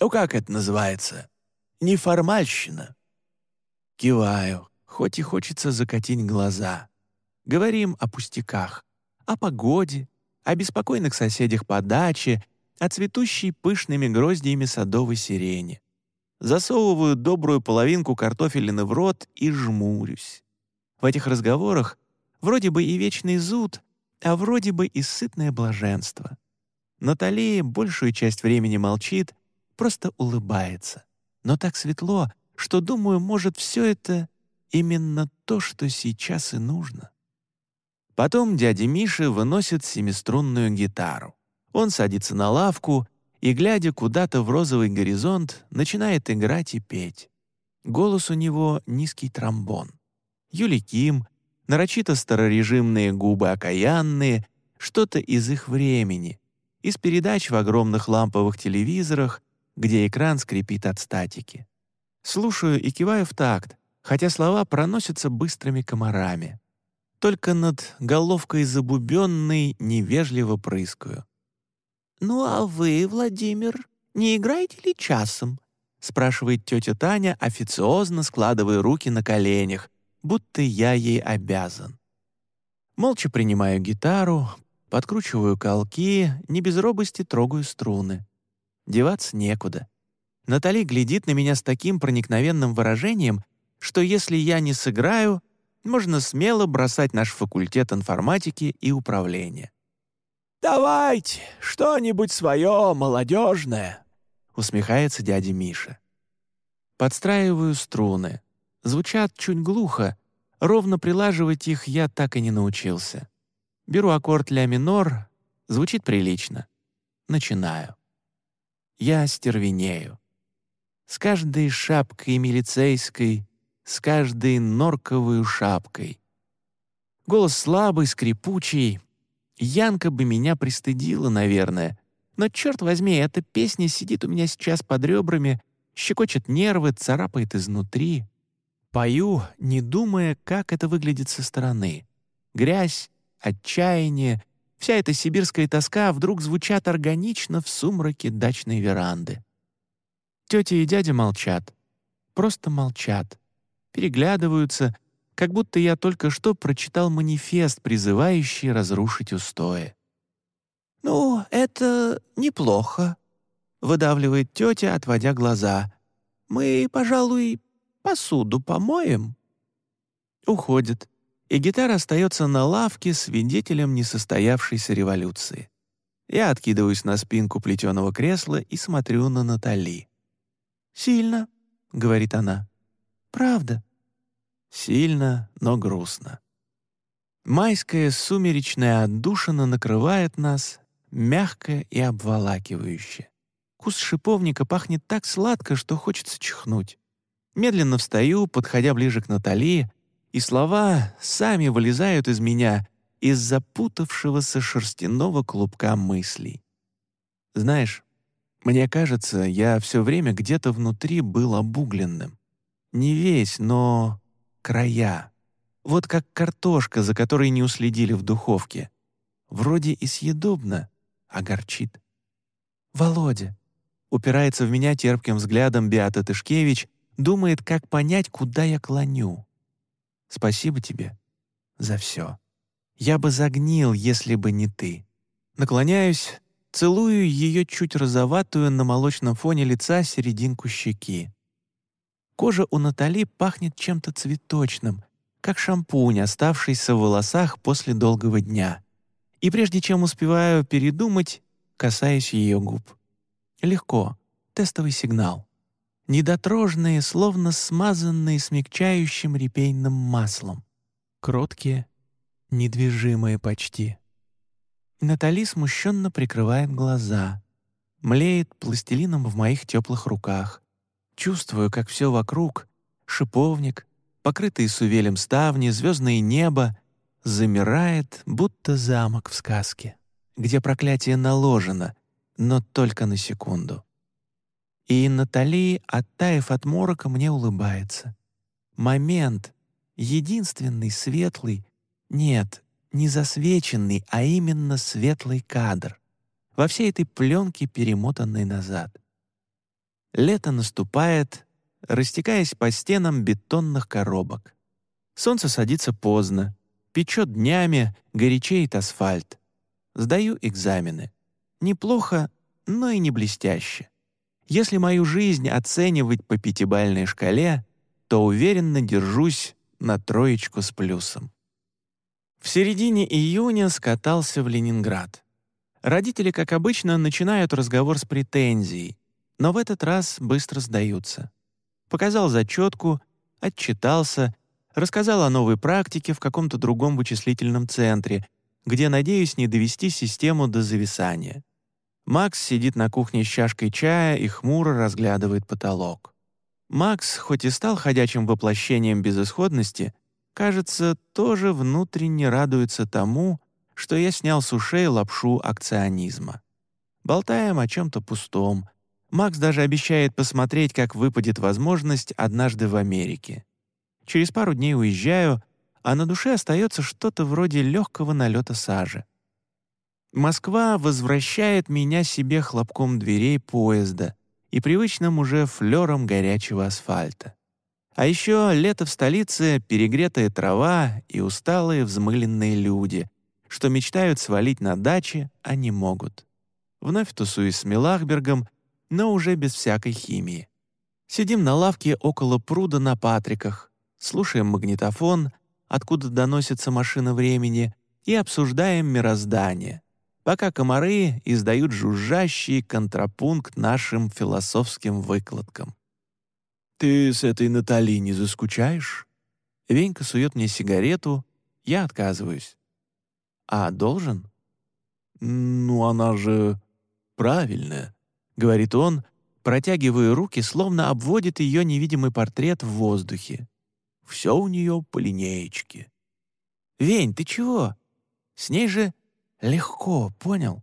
Ну, как это называется? Неформальщина». Киваю, хоть и хочется закатить глаза. Говорим о пустяках о погоде, о беспокойных соседях по даче, о цветущей пышными гроздьями садовой сирени. Засовываю добрую половинку картофелины в рот и жмурюсь. В этих разговорах вроде бы и вечный зуд, а вроде бы и сытное блаженство. Натали большую часть времени молчит, просто улыбается. Но так светло, что, думаю, может, все это именно то, что сейчас и нужно. Потом дядя Миша выносит семиструнную гитару. Он садится на лавку и, глядя куда-то в розовый горизонт, начинает играть и петь. Голос у него — низкий тромбон. Юли Ким, нарочито старорежимные губы окаянные, что-то из их времени, из передач в огромных ламповых телевизорах, где экран скрипит от статики. Слушаю и киваю в такт, хотя слова проносятся быстрыми комарами только над головкой забубенной невежливо прыскаю. «Ну а вы, Владимир, не играете ли часом?» — спрашивает тетя Таня, официозно складывая руки на коленях, будто я ей обязан. Молча принимаю гитару, подкручиваю колки, не без робости трогаю струны. Деваться некуда. Натали глядит на меня с таким проникновенным выражением, что если я не сыграю, можно смело бросать наш факультет информатики и управления. «Давайте, что-нибудь свое, молодежное», — усмехается дядя Миша. Подстраиваю струны. Звучат чуть глухо, ровно прилаживать их я так и не научился. Беру аккорд ля минор, звучит прилично. начинаю. Я стервенею. С каждой шапкой милицейской, с каждой норковой шапкой. Голос слабый, скрипучий. Янка бы меня пристыдила, наверное. Но, черт возьми, эта песня сидит у меня сейчас под ребрами, щекочет нервы, царапает изнутри. Пою, не думая, как это выглядит со стороны. Грязь, отчаяние, вся эта сибирская тоска вдруг звучат органично в сумраке дачной веранды. Тетя и дядя молчат. Просто молчат. Переглядываются, как будто я только что прочитал манифест, призывающий разрушить устои. «Ну, это неплохо», — выдавливает тетя, отводя глаза. «Мы, пожалуй, посуду помоем». Уходит, и гитара остается на лавке свидетелем несостоявшейся революции. Я откидываюсь на спинку плетеного кресла и смотрю на Натали. «Сильно», — говорит она. «Правда». Сильно, но грустно. Майская сумеречная отдушина накрывает нас, мягко и обволакивающе. Куст шиповника пахнет так сладко, что хочется чихнуть. Медленно встаю, подходя ближе к Натали, и слова сами вылезают из меня из запутавшегося шерстяного клубка мыслей. Знаешь, мне кажется, я все время где-то внутри был обугленным. Не весь, но края. Вот как картошка, за которой не уследили в духовке. Вроде и съедобно, а горчит. «Володя!» — упирается в меня терпким взглядом Беата Тышкевич, думает, как понять, куда я клоню. Спасибо тебе за все. Я бы загнил, если бы не ты. Наклоняюсь, целую ее чуть розоватую на молочном фоне лица серединку щеки. Кожа у Натали пахнет чем-то цветочным, как шампунь, оставшийся в волосах после долгого дня. И прежде чем успеваю передумать, касаюсь ее губ. Легко, тестовый сигнал недотрожные, словно смазанные смягчающим репейным маслом. Кроткие, недвижимые почти. Натали смущенно прикрывает глаза, млеет пластилином в моих теплых руках. Чувствую, как все вокруг — шиповник, покрытые сувелем ставни, звездное небо — замирает, будто замок в сказке, где проклятие наложено, но только на секунду. И Натали, оттаив от морока, мне улыбается. Момент, единственный светлый, нет, не засвеченный, а именно светлый кадр во всей этой пленке, перемотанной назад. Лето наступает, растекаясь по стенам бетонных коробок. Солнце садится поздно, печет днями, горячеет асфальт. Сдаю экзамены. Неплохо, но и не блестяще. Если мою жизнь оценивать по пятибальной шкале, то уверенно держусь на троечку с плюсом. В середине июня скатался в Ленинград. Родители, как обычно, начинают разговор с претензией, но в этот раз быстро сдаются. Показал зачетку, отчитался, рассказал о новой практике в каком-то другом вычислительном центре, где надеюсь не довести систему до зависания. Макс сидит на кухне с чашкой чая и хмуро разглядывает потолок. Макс, хоть и стал ходячим воплощением безысходности, кажется, тоже внутренне радуется тому, что я снял с ушей лапшу акционизма. Болтаем о чем-то пустом. Макс даже обещает посмотреть, как выпадет возможность однажды в Америке. Через пару дней уезжаю, а на душе остается что-то вроде легкого налета сажи. Москва возвращает меня себе хлопком дверей поезда и привычным уже флером горячего асфальта. А еще лето в столице, перегретая трава и усталые взмыленные люди, что мечтают свалить на даче, а не могут. Вновь тусуюсь с Милахбергом, но уже без всякой химии. Сидим на лавке около пруда на Патриках, слушаем магнитофон, откуда доносится машина времени, и обсуждаем мироздание — пока комары издают жужжащий контрапункт нашим философским выкладкам. «Ты с этой Натали не заскучаешь?» Венька сует мне сигарету, я отказываюсь. «А должен?» «Ну, она же правильная», — говорит он, протягивая руки, словно обводит ее невидимый портрет в воздухе. Все у нее по линеечке. «Вень, ты чего? С ней же легко, понял?»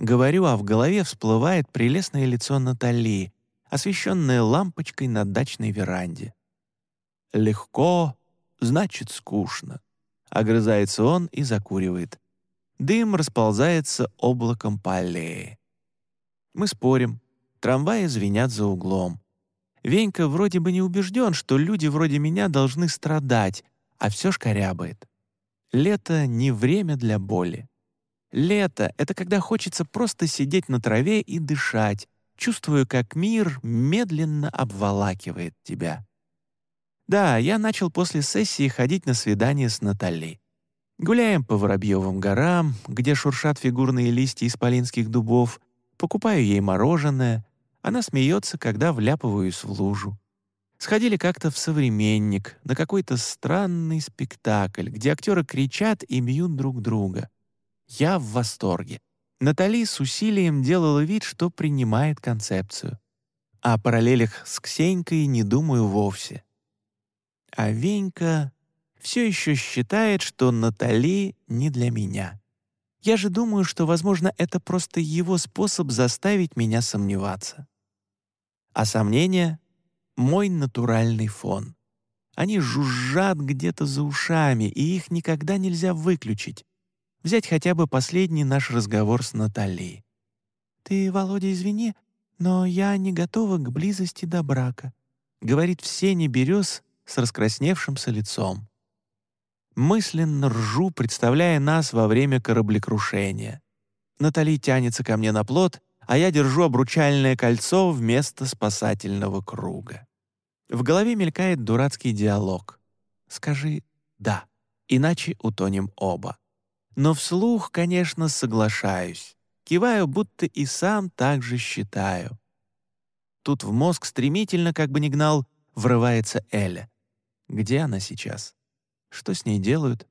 Говорю, а в голове всплывает прелестное лицо Натали, освещенное лампочкой на дачной веранде. «Легко, значит, скучно», — огрызается он и закуривает. Дым расползается облаком по аллее. Мы спорим. Трамваи звенят за углом. Венька вроде бы не убежден, что люди вроде меня должны страдать, а все шкарябает. Лето — не время для боли. Лето — это когда хочется просто сидеть на траве и дышать, чувствуя, как мир медленно обволакивает тебя. Да, я начал после сессии ходить на свидание с Натали. Гуляем по Воробьевым горам, где шуршат фигурные листья исполинских дубов, покупаю ей мороженое, она смеется, когда вляпываюсь в лужу. Сходили как-то в «Современник» на какой-то странный спектакль, где актеры кричат и бьют друг друга. Я в восторге. Натали с усилием делала вид, что принимает концепцию. О параллелях с Ксенькой не думаю вовсе. А Венька все еще считает, что Натали не для меня. Я же думаю, что, возможно, это просто его способ заставить меня сомневаться. А сомнения — мой натуральный фон. Они жужжат где-то за ушами, и их никогда нельзя выключить. Взять хотя бы последний наш разговор с Натальей. «Ты, Володя, извини, но я не готова к близости до брака», — говорит все не берез с раскрасневшимся лицом. Мысленно ржу, представляя нас во время кораблекрушения. Натали тянется ко мне на плот, а я держу обручальное кольцо вместо спасательного круга. В голове мелькает дурацкий диалог. «Скажи «да», иначе утонем оба». Но вслух, конечно, соглашаюсь. Киваю, будто и сам так же считаю. Тут в мозг стремительно, как бы ни гнал, врывается Эля. Где она сейчас? Что с ней делают?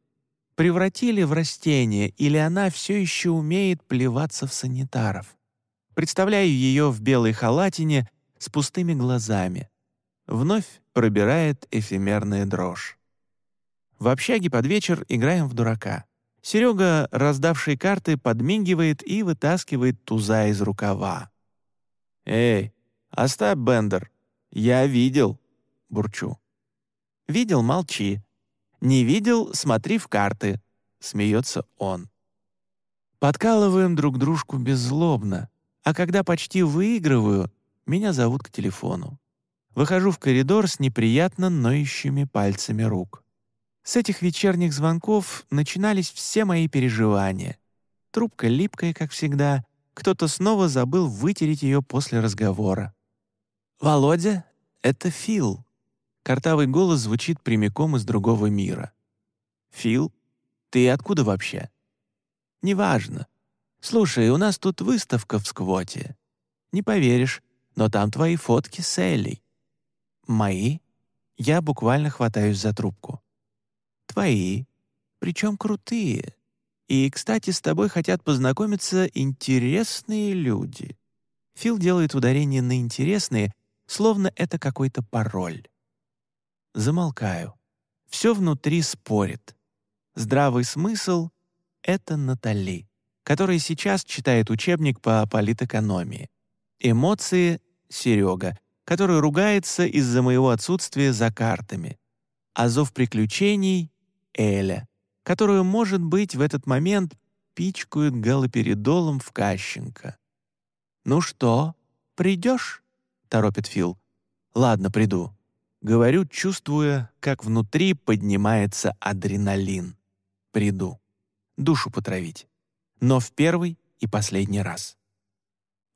Превратили в растение, или она все еще умеет плеваться в санитаров? Представляю ее в белой халатине с пустыми глазами. Вновь пробирает эфемерная дрожь. В общаге под вечер играем в дурака. Серега, раздавший карты, подмигивает и вытаскивает туза из рукава. «Эй, оставь Бендер. Я видел», — бурчу. «Видел — молчи. Не видел — смотри в карты», — смеется он. Подкалываем друг дружку беззлобно, а когда почти выигрываю, меня зовут к телефону. Выхожу в коридор с неприятно ноющими пальцами рук. С этих вечерних звонков начинались все мои переживания. Трубка липкая, как всегда. Кто-то снова забыл вытереть ее после разговора. «Володя, это Фил». Картавый голос звучит прямиком из другого мира. «Фил, ты откуда вообще?» «Неважно. Слушай, у нас тут выставка в сквоте. Не поверишь, но там твои фотки с Элей». «Мои?» Я буквально хватаюсь за трубку. Твои. Причем крутые. И, кстати, с тобой хотят познакомиться интересные люди. Фил делает ударение на «интересные», словно это какой-то пароль. Замолкаю. Все внутри спорит. Здравый смысл — это Натали, которая сейчас читает учебник по политэкономии. Эмоции — Серега, который ругается из-за моего отсутствия за картами. А зов приключений Эля, которую, может быть, в этот момент пичкают галоперидолом в Кащенко. «Ну что, придешь?» — торопит Фил. «Ладно, приду». Говорю, чувствуя, как внутри поднимается адреналин. Приду. Душу потравить. Но в первый и последний раз.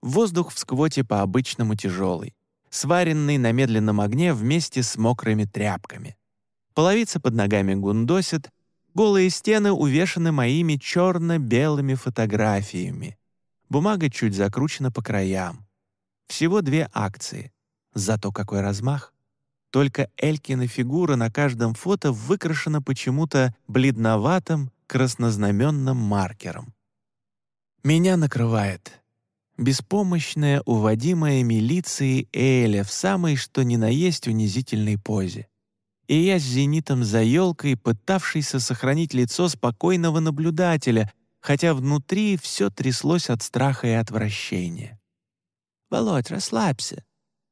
Воздух в сквоте по-обычному тяжелый, сваренный на медленном огне вместе с мокрыми тряпками. Половица под ногами гундосит, голые стены увешаны моими черно-белыми фотографиями. Бумага чуть закручена по краям. Всего две акции. Зато какой размах. Только Элькина фигура на каждом фото выкрашена почему-то бледноватым краснознаменным маркером. Меня накрывает. беспомощная, уводимая милицией Эля в самой что ни на есть унизительной позе. И я с зенитом за елкой, пытавшийся сохранить лицо спокойного наблюдателя, хотя внутри все тряслось от страха и отвращения. «Володь, расслабься!»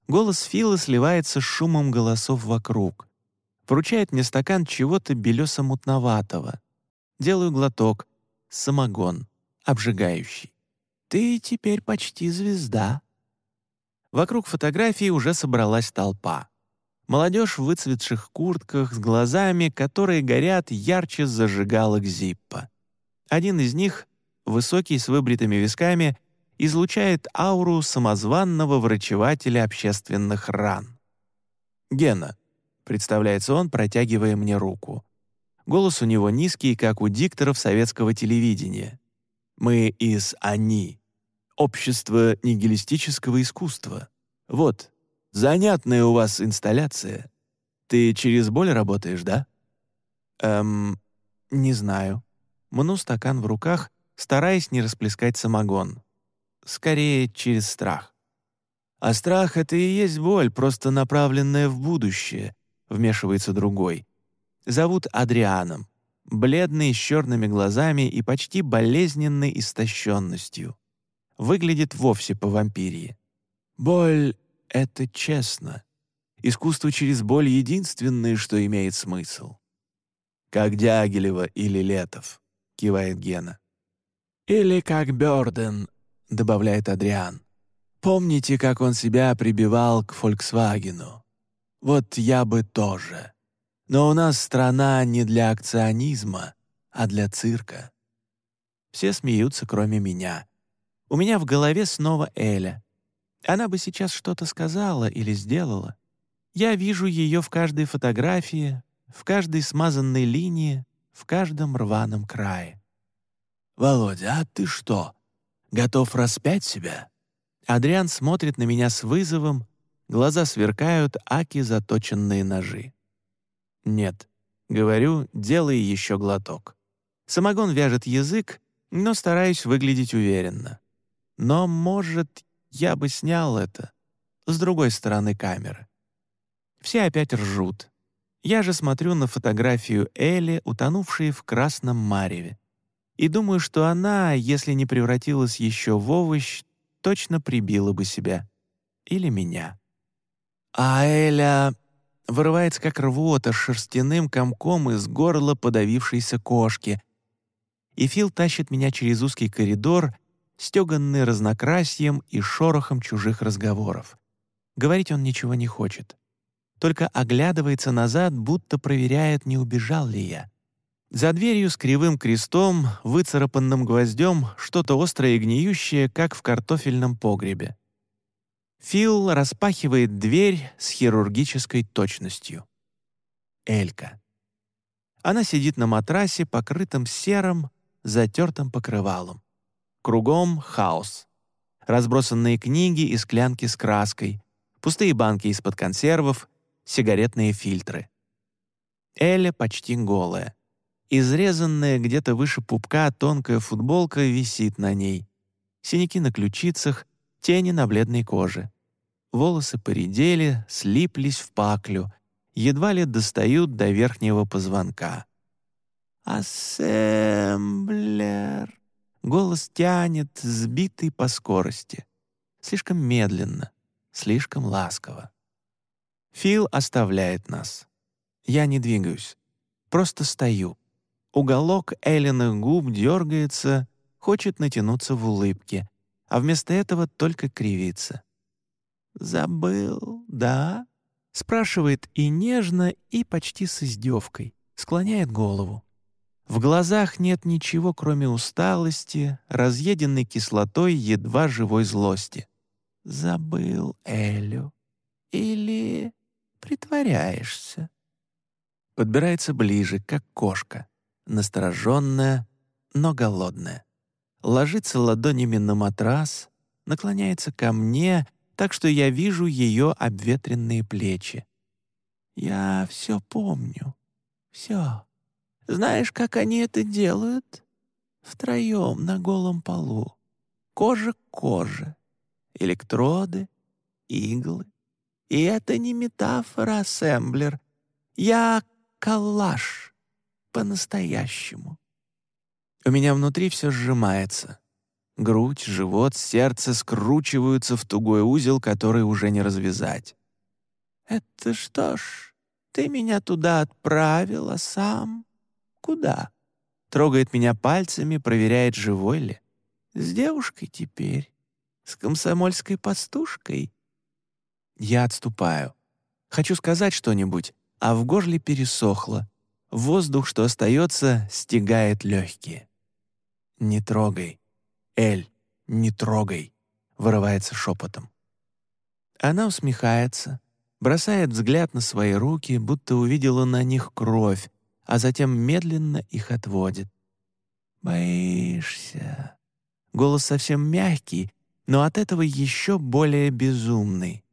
Голос Фила сливается с шумом голосов вокруг. Вручает мне стакан чего-то белесо-мутноватого. Делаю глоток. Самогон. Обжигающий. Ты теперь почти звезда. Вокруг фотографии уже собралась толпа. Молодежь в выцветших куртках с глазами, которые горят ярче зажигалок Зиппа. Один из них, высокий с выбритыми висками, излучает ауру самозванного врачевателя общественных ран. «Гена», — представляется он, протягивая мне руку. Голос у него низкий, как у дикторов советского телевидения. «Мы из «Они», общество нигилистического искусства. Вот, занятная у вас инсталляция. Ты через боль работаешь, да?» «Эм, не знаю». Мну стакан в руках, стараясь не расплескать самогон. Скорее, через страх. А страх — это и есть боль, просто направленная в будущее, вмешивается другой. Зовут Адрианом. Бледный, с черными глазами и почти болезненной истощенностью выглядит вовсе по вампирии. Боль — это честно. Искусство через боль — единственное, что имеет смысл. «Как Дягилева или Летов», — кивает Гена. «Или как Бёрден», — добавляет Адриан. «Помните, как он себя прибивал к «Фольксвагену»? Вот я бы тоже. Но у нас страна не для акционизма, а для цирка». Все смеются, кроме меня. У меня в голове снова Эля. Она бы сейчас что-то сказала или сделала. Я вижу ее в каждой фотографии, в каждой смазанной линии, в каждом рваном крае. «Володя, а ты что, готов распять себя?» Адриан смотрит на меня с вызовом, глаза сверкают, аки заточенные ножи. «Нет», — говорю, делай еще глоток. Самогон вяжет язык, но стараюсь выглядеть уверенно. Но, может, я бы снял это с другой стороны камеры. Все опять ржут. Я же смотрю на фотографию Элли, утонувшей в красном мареве, и думаю, что она, если не превратилась еще в овощ, точно прибила бы себя. Или меня. А Эля вырывается как рвота шерстяным комком из горла подавившейся кошки. И Фил тащит меня через узкий коридор стеганный разнокрасьем и шорохом чужих разговоров. Говорить он ничего не хочет. Только оглядывается назад, будто проверяет, не убежал ли я. За дверью с кривым крестом, выцарапанным гвоздем, что-то острое и гниющее, как в картофельном погребе. Фил распахивает дверь с хирургической точностью. Элька. Она сидит на матрасе, покрытом серым, затертым покрывалом. Кругом хаос. Разбросанные книги и склянки с краской, пустые банки из-под консервов, сигаретные фильтры. Эля почти голая. Изрезанная где-то выше пупка тонкая футболка висит на ней. Синяки на ключицах, тени на бледной коже. Волосы поредели, слиплись в паклю, едва ли достают до верхнего позвонка. «Ассемблер», Голос тянет, сбитый по скорости. Слишком медленно, слишком ласково. Фил оставляет нас. Я не двигаюсь. Просто стою. Уголок Элленых губ дергается, хочет натянуться в улыбке, а вместо этого только кривится. «Забыл, да?» — спрашивает и нежно, и почти с издевкой, склоняет голову. В глазах нет ничего, кроме усталости, разъеденной кислотой едва живой злости. «Забыл Элю. Или притворяешься?» Подбирается ближе, как кошка, настороженная, но голодная. Ложится ладонями на матрас, наклоняется ко мне, так что я вижу ее обветренные плечи. «Я все помню. Все. Знаешь, как они это делают? Втроем на голом полу. Кожа к коже, электроды, иглы. И это не метафора, ассемблер. Я коллаж по-настоящему. У меня внутри все сжимается. Грудь, живот, сердце скручиваются в тугой узел, который уже не развязать. «Это что ж, ты меня туда отправила сам? Куда?» Трогает меня пальцами, проверяет, живой ли. «С девушкой теперь? С комсомольской пастушкой?» Я отступаю. Хочу сказать что-нибудь, а в горле пересохло. Воздух, что остается, стегает легкие. «Не трогай. Эль, не трогай», — вырывается шепотом. Она усмехается, бросает взгляд на свои руки, будто увидела на них кровь, а затем медленно их отводит. «Боишься?» Голос совсем мягкий, но от этого еще более безумный.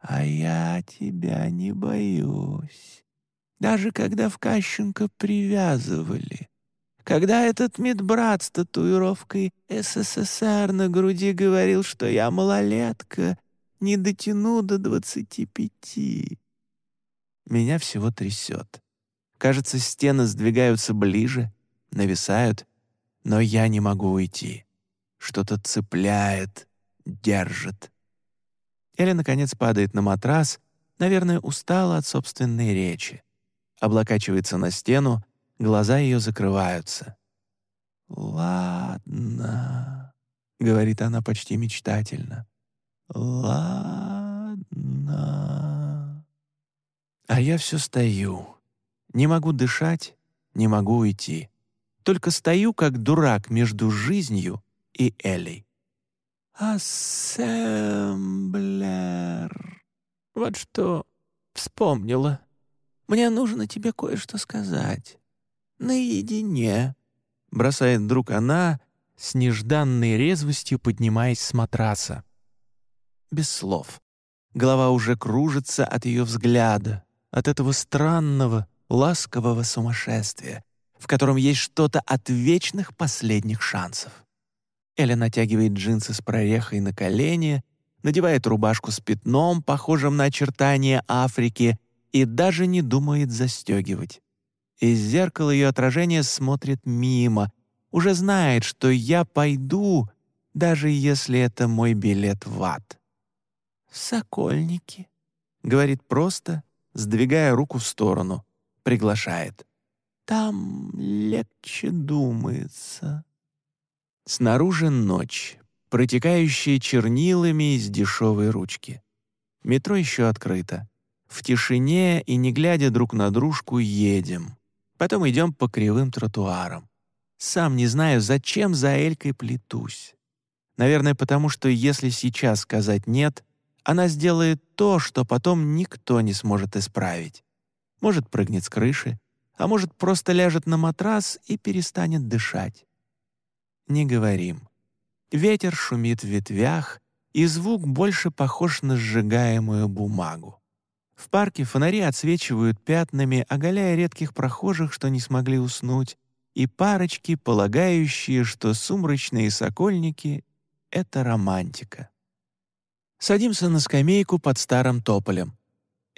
А я тебя не боюсь. Даже когда в Кащенко привязывали. Когда этот медбрат с татуировкой СССР на груди говорил, что я малолетка, не дотяну до двадцати пяти. Меня всего трясет. Кажется, стены сдвигаются ближе, нависают, но я не могу уйти. Что-то цепляет, держит. Эля, наконец, падает на матрас, наверное, устала от собственной речи. Облокачивается на стену, глаза ее закрываются. «Ладно», — говорит она почти мечтательно. «Ладно». А я все стою. Не могу дышать, не могу уйти. Только стою, как дурак, между жизнью и Элей. «Ассемблер». «Вот что вспомнила. Мне нужно тебе кое-что сказать. Наедине», — бросает вдруг она, с нежданной резвостью поднимаясь с матраса. Без слов. Голова уже кружится от ее взгляда, от этого странного, ласкового сумасшествия, в котором есть что-то от вечных последних шансов. Эля натягивает джинсы с прорехой на колени, надевает рубашку с пятном, похожим на очертания Африки, и даже не думает застегивать. Из зеркала ее отражение смотрит мимо, уже знает, что я пойду, даже если это мой билет в ад. «Сокольники», — говорит просто, сдвигая руку в сторону, приглашает. «Там легче думается». Снаружи ночь, протекающая чернилами из дешевой ручки. Метро еще открыто. В тишине и не глядя друг на дружку едем. Потом идем по кривым тротуарам. Сам не знаю, зачем за Элькой плетусь. Наверное, потому что если сейчас сказать «нет», она сделает то, что потом никто не сможет исправить. Может, прыгнет с крыши, а может, просто ляжет на матрас и перестанет дышать не говорим. Ветер шумит в ветвях, и звук больше похож на сжигаемую бумагу. В парке фонари отсвечивают пятнами, оголяя редких прохожих, что не смогли уснуть, и парочки, полагающие, что сумрачные сокольники — это романтика. Садимся на скамейку под старым тополем.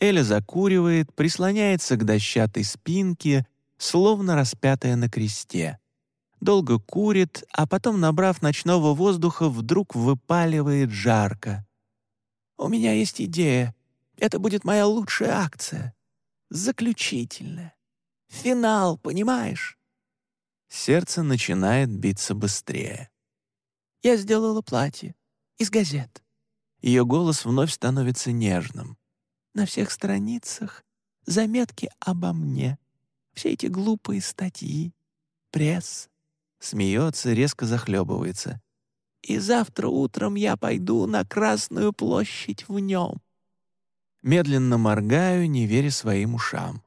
Эля закуривает, прислоняется к дощатой спинке, словно распятая на кресте долго курит, а потом, набрав ночного воздуха, вдруг выпаливает жарко. «У меня есть идея. Это будет моя лучшая акция. Заключительная. Финал, понимаешь?» Сердце начинает биться быстрее. «Я сделала платье. Из газет». Ее голос вновь становится нежным. «На всех страницах заметки обо мне. Все эти глупые статьи, пресс, Смеется, резко захлебывается. «И завтра утром я пойду на Красную площадь в нем». Медленно моргаю, не веря своим ушам.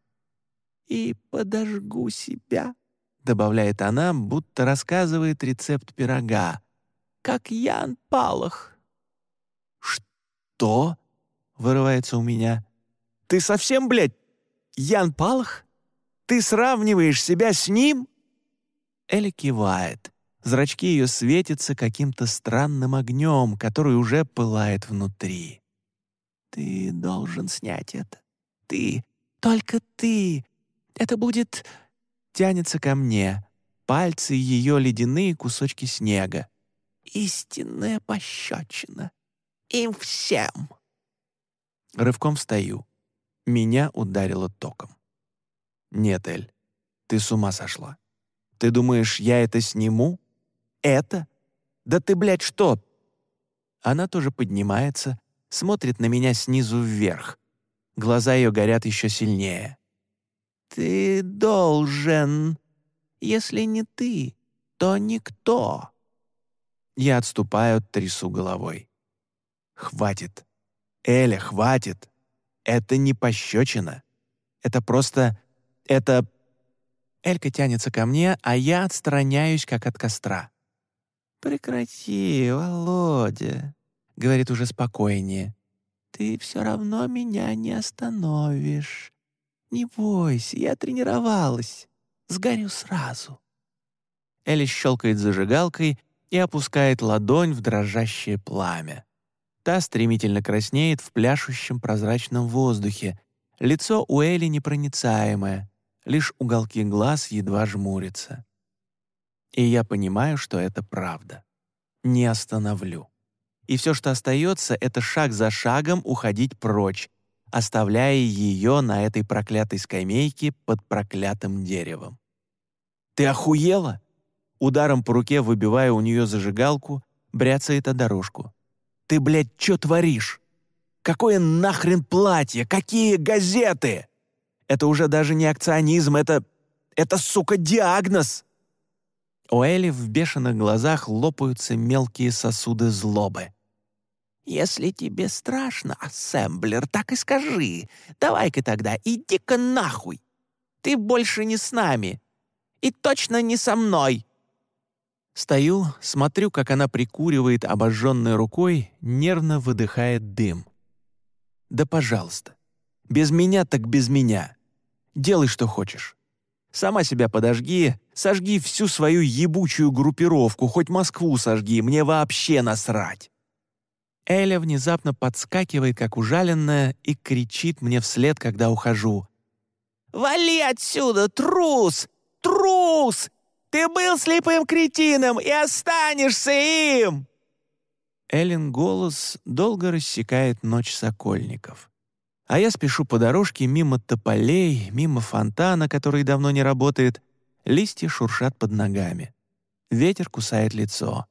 «И подожгу себя», — добавляет она, будто рассказывает рецепт пирога. «Как Ян Палах». «Что?» — вырывается у меня. «Ты совсем, блядь, Ян Палах? Ты сравниваешь себя с ним?» Эля кивает, Зрачки ее светятся каким-то странным огнем, который уже пылает внутри. «Ты должен снять это. Ты, только ты. Это будет...» Тянется ко мне. Пальцы ее ледяные кусочки снега. «Истинная пощечина. Им всем!» Рывком встаю. Меня ударило током. «Нет, Эль, ты с ума сошла. Ты думаешь, я это сниму? Это? Да ты, блядь, что?» Она тоже поднимается, смотрит на меня снизу вверх. Глаза ее горят еще сильнее. «Ты должен. Если не ты, то никто». Я отступаю, трясу головой. «Хватит. Эля, хватит. Это не пощечина. Это просто... Это...» Элька тянется ко мне, а я отстраняюсь, как от костра. «Прекрати, Володя», — говорит уже спокойнее. «Ты все равно меня не остановишь. Не бойся, я тренировалась. Сгорю сразу». Элли щелкает зажигалкой и опускает ладонь в дрожащее пламя. Та стремительно краснеет в пляшущем прозрачном воздухе. Лицо у Элли непроницаемое, лишь уголки глаз едва жмурятся. И я понимаю, что это правда. Не остановлю. И все, что остается, это шаг за шагом уходить прочь, оставляя ее на этой проклятой скамейке под проклятым деревом. «Ты охуела?» Ударом по руке выбивая у нее зажигалку, бряцает о дорожку. «Ты, блядь, что творишь? Какое нахрен платье? Какие газеты?» Это уже даже не акционизм, это... это, сука, диагноз!» У Элли в бешеных глазах лопаются мелкие сосуды злобы. «Если тебе страшно, ассемблер, так и скажи. Давай-ка тогда, иди-ка нахуй. Ты больше не с нами. И точно не со мной». Стою, смотрю, как она прикуривает обожженной рукой, нервно выдыхает дым. «Да пожалуйста. Без меня так без меня. Делай, что хочешь. Сама себя подожги, сожги всю свою ебучую группировку, хоть Москву сожги, мне вообще насрать». Эля внезапно подскакивает, как ужаленная, и кричит мне вслед, когда ухожу. «Вали отсюда, трус! Трус! Ты был слепым кретином и останешься им!» Эллен голос долго рассекает ночь сокольников. А я спешу по дорожке мимо тополей, мимо фонтана, который давно не работает. Листья шуршат под ногами. Ветер кусает лицо.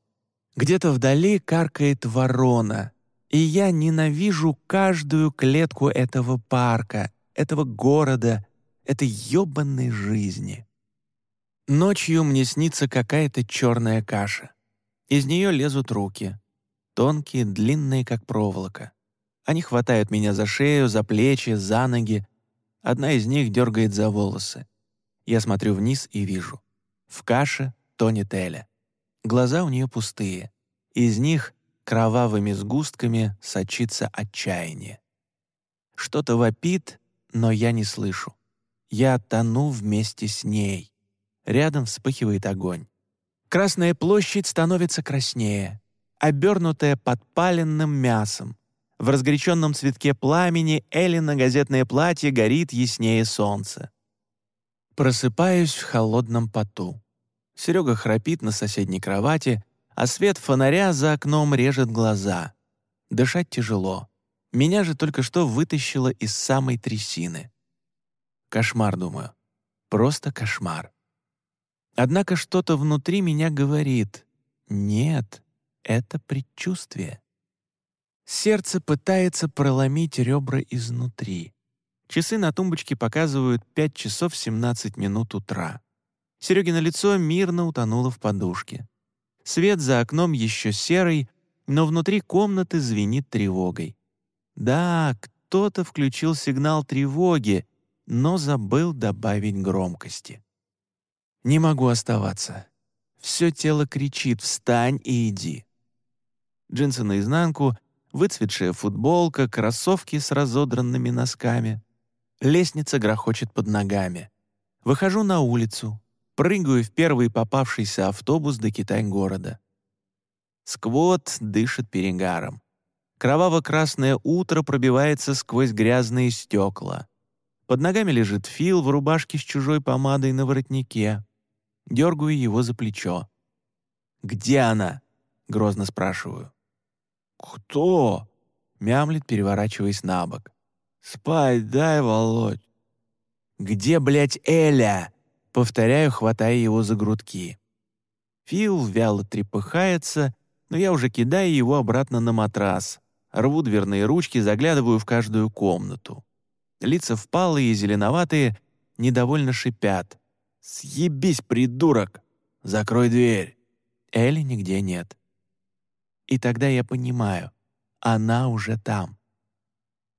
Где-то вдали каркает ворона, и я ненавижу каждую клетку этого парка, этого города, этой ёбанной жизни. Ночью мне снится какая-то черная каша. Из нее лезут руки. Тонкие, длинные, как проволока. Они хватают меня за шею, за плечи, за ноги. Одна из них дергает за волосы. Я смотрю вниз и вижу. В каше тонет Эля. Глаза у нее пустые. Из них кровавыми сгустками сочится отчаяние. Что-то вопит, но я не слышу. Я тону вместе с ней. Рядом вспыхивает огонь. Красная площадь становится краснее, обернутая подпаленным мясом. В разгоряченном цветке пламени Эллина газетное платье горит яснее солнца. Просыпаюсь в холодном поту. Серега храпит на соседней кровати, а свет фонаря за окном режет глаза. Дышать тяжело. Меня же только что вытащило из самой трясины. Кошмар, думаю. Просто кошмар. Однако что-то внутри меня говорит «нет, это предчувствие». Сердце пытается проломить ребра изнутри. Часы на тумбочке показывают 5 часов 17 минут утра. Серегино лицо мирно утонуло в подушке. Свет за окном еще серый, но внутри комнаты звенит тревогой. Да, кто-то включил сигнал тревоги, но забыл добавить громкости. Не могу оставаться. Все тело кричит «Встань и иди!». Джинсы наизнанку, выцветшая футболка, кроссовки с разодранными носками. Лестница грохочет под ногами. Выхожу на улицу. Прыгаю в первый попавшийся автобус до Китай-города. Сквот дышит перегаром. Кроваво-красное утро пробивается сквозь грязные стекла. Под ногами лежит Фил в рубашке с чужой помадой на воротнике. Дергаю его за плечо. «Где она?» — грозно спрашиваю. «Кто?» — мямлет, переворачиваясь на бок. «Спать дай, Володь». «Где, блядь, Эля?» — повторяю, хватая его за грудки. Фил вяло трепыхается, но я уже кидаю его обратно на матрас. Рву дверные ручки, заглядываю в каждую комнату. Лица впалые и зеленоватые, недовольно шипят. «Съебись, придурок! Закрой дверь!» Эли нигде нет. И тогда я понимаю, она уже там.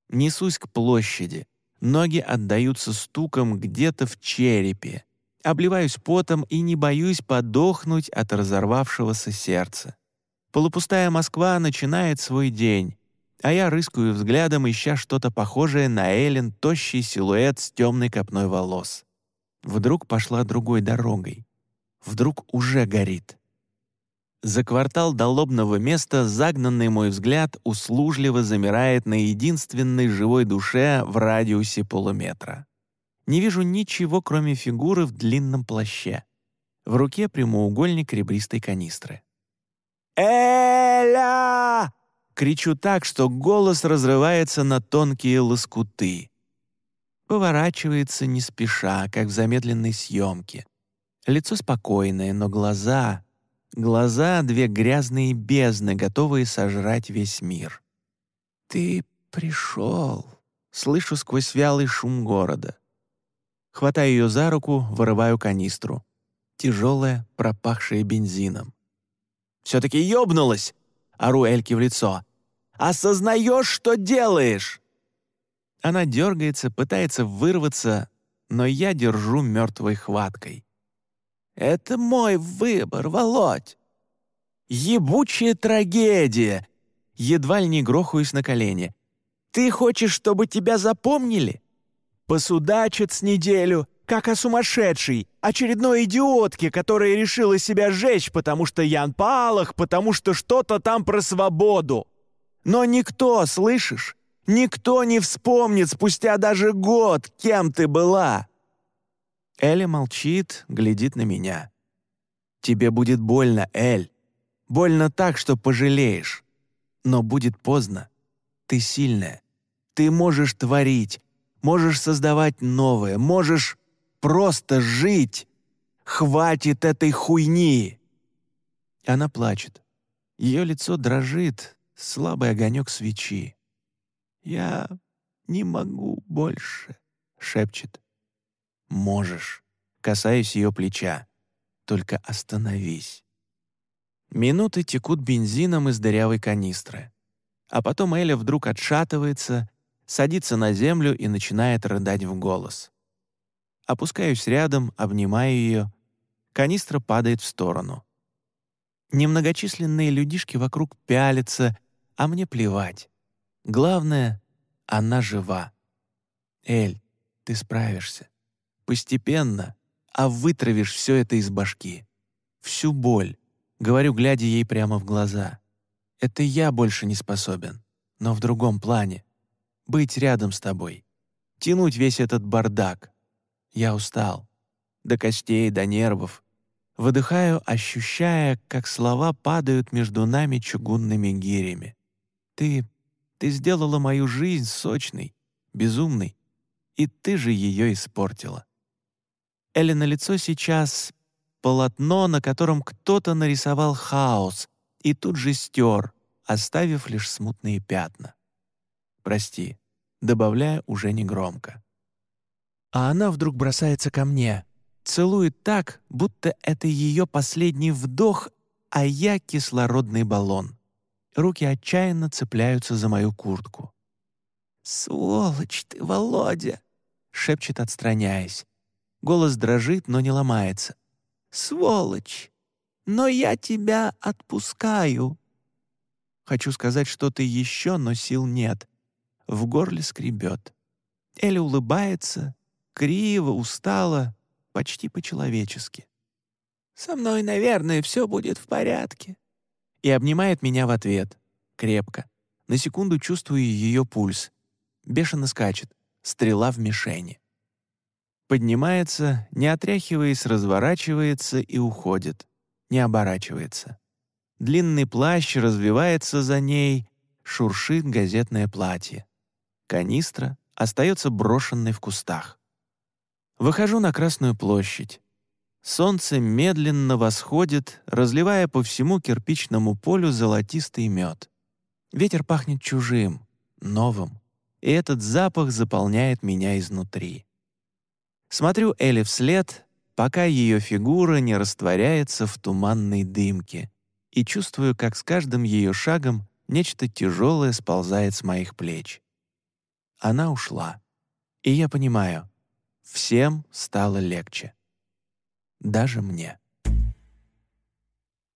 Несусь к площади. Ноги отдаются стуком где-то в черепе. Обливаюсь потом и не боюсь подохнуть от разорвавшегося сердца. Полупустая Москва начинает свой день, а я рыскаю взглядом, ища что-то похожее на Эллен, тощий силуэт с темной копной волос. Вдруг пошла другой дорогой. Вдруг уже горит. За квартал до лобного места загнанный мой взгляд услужливо замирает на единственной живой душе в радиусе полуметра. Не вижу ничего, кроме фигуры в длинном плаще. В руке прямоугольник ребристой канистры. «Эля!» Кричу так, что голос разрывается на тонкие лоскуты. Поворачивается не спеша, как в замедленной съемке. Лицо спокойное, но глаза Глаза — две грязные бездны, готовые сожрать весь мир. «Ты пришел!» — слышу сквозь вялый шум города. Хватаю ее за руку, вырываю канистру. Тяжелая, пропахшая бензином. «Все-таки ёбнулась!» — ору Эльке в лицо. «Осознаешь, что делаешь!» Она дергается, пытается вырваться, но я держу мертвой хваткой. Это мой выбор, Володь. Ебучая трагедия. Едва ли не грохаюсь на колени. Ты хочешь, чтобы тебя запомнили? Посудачат с неделю, как о сумасшедшей, очередной идиотке, которая решила себя сжечь, потому что Ян Палах, потому что что-то там про свободу. Но никто, слышишь, никто не вспомнит спустя даже год, кем ты была. Эля молчит, глядит на меня. «Тебе будет больно, Эль. Больно так, что пожалеешь. Но будет поздно. Ты сильная. Ты можешь творить, можешь создавать новое, можешь просто жить. Хватит этой хуйни!» Она плачет. Ее лицо дрожит, слабый огонек свечи. «Я не могу больше», — шепчет. Можешь. Касаюсь ее плеча. Только остановись. Минуты текут бензином из дырявой канистры. А потом Эля вдруг отшатывается, садится на землю и начинает рыдать в голос. Опускаюсь рядом, обнимаю ее. Канистра падает в сторону. Немногочисленные людишки вокруг пялятся, а мне плевать. Главное, она жива. Эль, ты справишься. Постепенно, а вытравишь все это из башки. Всю боль. Говорю, глядя ей прямо в глаза. Это я больше не способен, но в другом плане. Быть рядом с тобой. Тянуть весь этот бардак. Я устал. До костей, до нервов. Выдыхаю, ощущая, как слова падают между нами чугунными гирями. Ты... ты сделала мою жизнь сочной, безумной, и ты же ее испортила. Элли на лицо сейчас полотно, на котором кто-то нарисовал хаос и тут же стер, оставив лишь смутные пятна. «Прости», добавляя уже негромко. А она вдруг бросается ко мне, целует так, будто это ее последний вдох, а я кислородный баллон. Руки отчаянно цепляются за мою куртку. «Сволочь ты, Володя!» — шепчет, отстраняясь. Голос дрожит, но не ломается. «Сволочь! Но я тебя отпускаю!» Хочу сказать что-то еще, но сил нет. В горле скребет. Эля улыбается, криво, устала, почти по-человечески. «Со мной, наверное, все будет в порядке». И обнимает меня в ответ, крепко. На секунду чувствую ее пульс. Бешено скачет, стрела в мишени. Поднимается, не отряхиваясь, разворачивается и уходит. Не оборачивается. Длинный плащ развивается за ней, шуршит газетное платье. Канистра остается брошенной в кустах. Выхожу на Красную площадь. Солнце медленно восходит, разливая по всему кирпичному полю золотистый мед. Ветер пахнет чужим, новым, и этот запах заполняет меня изнутри. Смотрю Элли вслед, пока ее фигура не растворяется в туманной дымке, и чувствую, как с каждым ее шагом нечто тяжелое сползает с моих плеч. Она ушла. И я понимаю, всем стало легче. Даже мне.